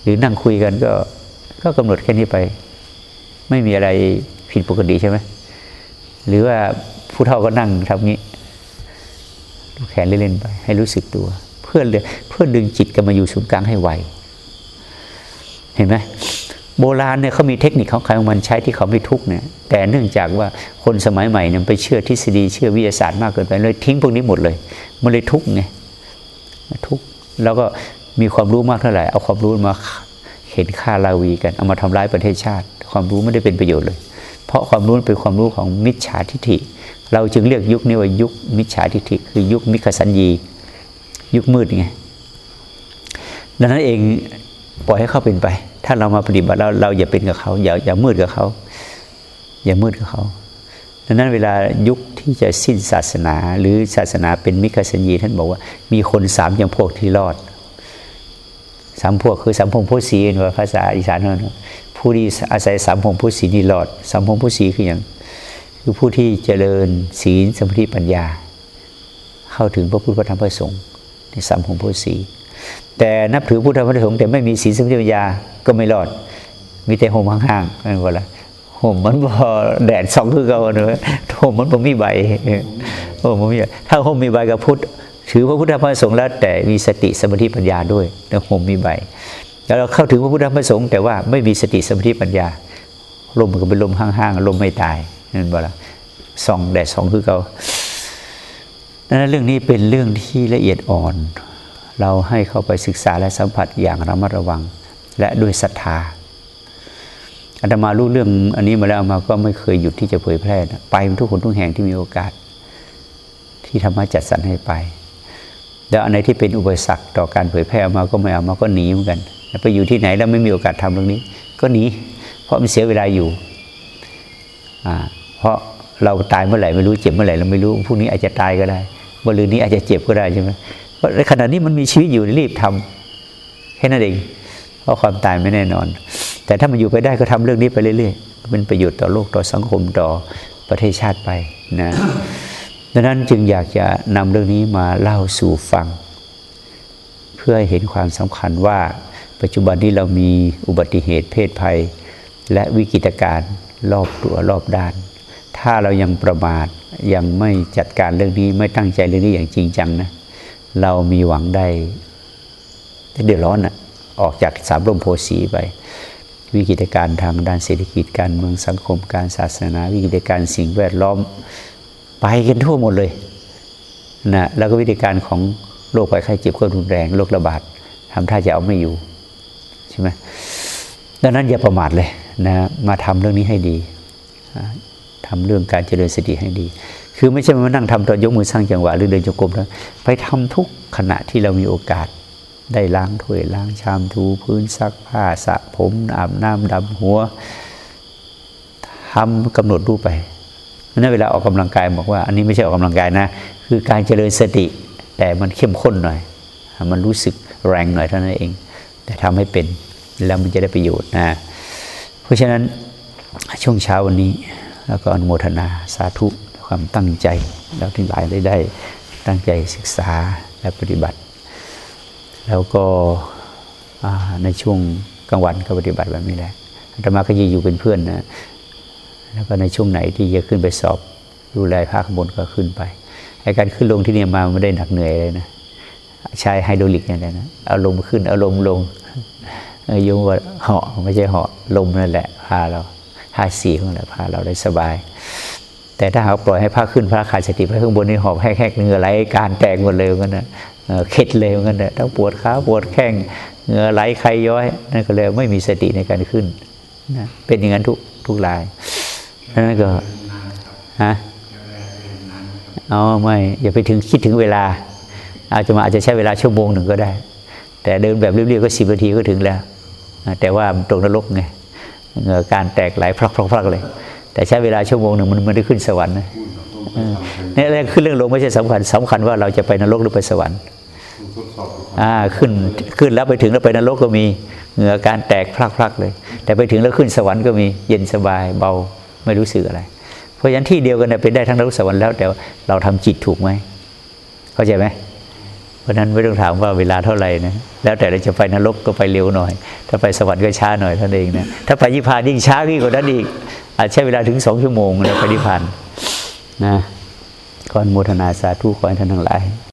หรือนั่งคุยกันก็ก็กำหนดแค่นี้ไป ไม่มีอะไรผิดปกติใช่ไหมหรือว่าผู้เฒ่าก็นั่งทำงี้ลูกแขนเล่นๆไป ให้รู้สึกตัว เพื่อเพื่อดึงจิตกันมาอยู่ศูนย์กลางให้ไวเห็นไหมโบราณเนี่ยเขามีเทคนิคของใครของมันใช้ที่เขาไม่ทุกเนี่ยแต่เนื่องจากว่าคนสมัยใหม่เนี่ยไปเชื่อทฤษฎีเชื่อวิทยาศาสตร์มากเกินไปเลยทิ้งพวกนี้หมดเลย มันเลยทุกไง ทุกแล้วก็มีความรู้มากเท่าไหร่ เอาความรู้มาเห็นค่าลาวีกัน เอามาทำร้ายประเทศชาติ ความรู้ไม่ได้เป็นประโยชน์เลย เพราะความรู้เป็นความรู้ของมิจฉาทิฐิ เราจึงเรียกยุคนี้ว่ายุคมิจฉาทิฐิ คือยุคมิขสัญญี ยุคมืดไงดังนั้นเองปล่อยให้เขาเป็นไป ถ้าเรามาปฏิบัติเราเราอย่าเป็นกับเขาอย่าอย่ามืดกับเขา อย่ามืดกับเขา ดังนั้นเวลายุคที่จะสิ้นศาสนา หรือศาสนาเป็นมิขสัญญีท่านบอกว่ามีคนสามจำพวกที่รอดสามพวกคือสามพงพุทธศีนว่าภาษาอีสานนั่นผู้ที่อาศัยสามพงพุทธศีนี่รอดสามพงพุทธศีคืออย่างคือผู้ที่เจริญศีลสมาธิปัญญา เข้าถึงพระพุทธพระธรรมพระสงฆ์ในสามพงพุทธศีแต่นับถือพุทธธรรมพระสงฆ์แต่ไม่มีศีลสมาธิปัญญาก็ไม่รอด มีแต่ห่มห่างๆนั่นว่าละ ห่มมันพอแดดสองคือเก่าเนอะห่มมันผมมีใบห่มมันมีถ้าห่มมีใบกับพุทธถือพระพุทธพระสงฆ์แล้วแต่มีสติสมาธิปัญญาด้วยแล้วห่มมีใบแล้วเราเข้าถึงพระพุทธพระสงฆ์แต่ว่าไม่มีสติสมาธิปัญญาลมมันก็เป็นลมห้างๆลมไม่ตายนั่นบ่ละส่องแดดสองคือเขานั้นเรื่องนี้เป็นเรื่องที่ละเอียดอ่อน เราให้เข้าไปศึกษาและสัมผัสอย่างระมัดระวัง และด้วยศรัทธา อาตมารู้เรื่องอันนี้มาแล้วมาก็ไม่เคยหยุดที่จะเผยแพร่นะไปทุกคนทุกแห่งที่มีโอกาส ที่ธรรมะจัดสรรให้ไป แล้วอันไหนที่เป็นอุปสรรคต่อการเผยแพร่มาก็ไม่เอามาก็หนีเหมือนกันไปอยู่ที่ไหนแล้วไม่มีโอกาสทำเรื่องนี้ ก็หนีเพราะมันเสียเวลาอยู่เพราะเราตายเมื่อไหร่ไม่รู้เจ็บเมื่อไหร่เราไม่รู้พรุ่งนี้อาจจะตายก็ได้บนรือนนี้อาจจะเจ็บก็ได้ใช่ไหมเพราะในขณะนี้มันมีชีวิตอยู่รีบทำแค่นั้นเองเพราะความตายไม่แน่นอน แต่ถ้ามันอยู่ไปได้ก็ทำเรื่องนี้ไปเรื่อยๆเป็นประโยชน์ต่อโลกต่อสังคมต่อประเทศชาติไปนะดังนั้นจึงอยากจะนำเรื่องนี้มาเล่าสู่ฟัง เพื่อเห็นความสำคัญว่า ปัจจุบันนี้เรามีอุบัติเหตุเพศภัย และวิกฤตการณ์รอบตัวรอบด้าน ถ้าเรายังประมาทยังไม่จัดการเรื่องนี้ไม่ตั้งใจเรื่องนี้อย่างจริงจังนะเรามีหวังได้เดือดร้อนอะออกจากสามร่มโพสีไป วิกฤตการณ์ทางด้านเศรษฐกิจการเมืองสังคมการศาสนา วิกฤตการณ์สิ่งแวดล้อมไปกันทั่วหมดเลยนะแล้วก็วิธีการของโรคภัยไข้เจ็บก็รุนแรงโรคระบาดทำท่าจะเอาไม่อยู่ใช่ไหมดังนั้นอย่าประมาทเลยนะมาทำเรื่องนี้ให้ดีทำเรื่องการเจริญสติให้ดี คือไม่ใช่มานั่งทำตอนยกมือสร้างจังหวะหรือเดินจงกรมนะไปทำทุกขณะที่เรามีโอกาส ได้ล้างถ้วยล้างชามถูพื้นซักผ้าสระผมอาบน้ำดำหัวทำกำหนดรูปไปนั่นเวลาออกกำลังกายบอกว่า อันนี้ไม่ใช่ออกกำลังกายนะ คือการเจริญสติแต่มันเข้มข้นหน่อย มันรู้สึกแรงหน่อยเท่านั้นเอง แต่ทำให้เป็นแล้วมันจะได้ประโยชน์นะเพราะฉะนั้นช่วงเช้าวันนี้ แล้วก็อนุโมทนาสาธุความตั้งใจเราทั้งหลายได้ได้ตั้งใจศึกษาและปฏิบัติ แล้วก็ในช่วงกลางวันก็ปฏิบัติแบบนี้แหละอาตมาก็จะอยู่เป็นเพื่อนนะแล้วก็ในช่วงไหนที่จะขึ้นไปสอบดูแลภาคบนก็ขึ้นไปไอการขึ้นลงที่นี่มาไม่ได้หนักเหนื่อยเลยนะใช้ไฮดรอลิกนี่แหละนะเอาลมขึ้นเอาลมลงโยมว่าเหาะไม่ใช่เหาะลมนั่นแหละพาเราท่าสีของเราพาเราได้สบาย แต่ถ้าหากปล่อยให้พาขึ้นพระขาดสติไปข้างบนนี่หอบแหกๆเหงื่อไหลการแตกหมดเลยกันนะ เข็ดเลยกันนะทั้งปวดขาปวดแข้งเหงื่อไหลใครย้อยนั่นก็เลยไม่มีสติในการขึ้นนะเป็นอย่างนั้นทุกทุกรายนั่นก็ฮะอ๋อไม่อย่าไปถึงคิดถึงเวลา อาจจะมาอาจจะใช้เวลาชั่วโมงหนึ่งก็ได้ แต่เดินแบบเรียบๆก็สิบนาทีก็ถึงแล้ว แต่ว่าตรงนรกไงเหงื่อการแตกไหลพลักๆเลย แต่ใช้เวลาชั่วโมงหนึ่งมันไม่ได้ขึ้นสวรรค์นะ นี่เรื่องขึ้นเรื่องลงไม่ใช่สำคัญสำคัญว่าเราจะไปนรกหรือไปสวรรค์อ่าขึ้นขึ้นแล้วไปถึงแล้วไปนรกก็มีเหงื่อการแตกพลักๆเลย แต่ไปถึงแล้วขึ้นสวรรค์ก็มีเย็นสบายเบาไม่รู้สึกอะไร เพราะฉะนั้นที่เดียวกันเป็นได้ทั้งนรกสวรรค์แล้วแต่เราทำจิตถูกไหมเข้าใจไหมเพราะนั้นไม่ต้องถามว่าเวลาเท่าไหร่นะแล้วแต่เราจะไปนรกก็ไปเร็วหน่อย ถ้าไปสวรรค์ก็ช้าหน่อยเท่านั้นเองนะถ้าไปนิพพานยิ่งช้าขึ้นกว่านั้นอีกอาจใช้เวลาถึงสองชั่วโมงแล้วไปนิพพาน นะก่อนโมทนาสาธุขอให้ท่านทั้งหลาย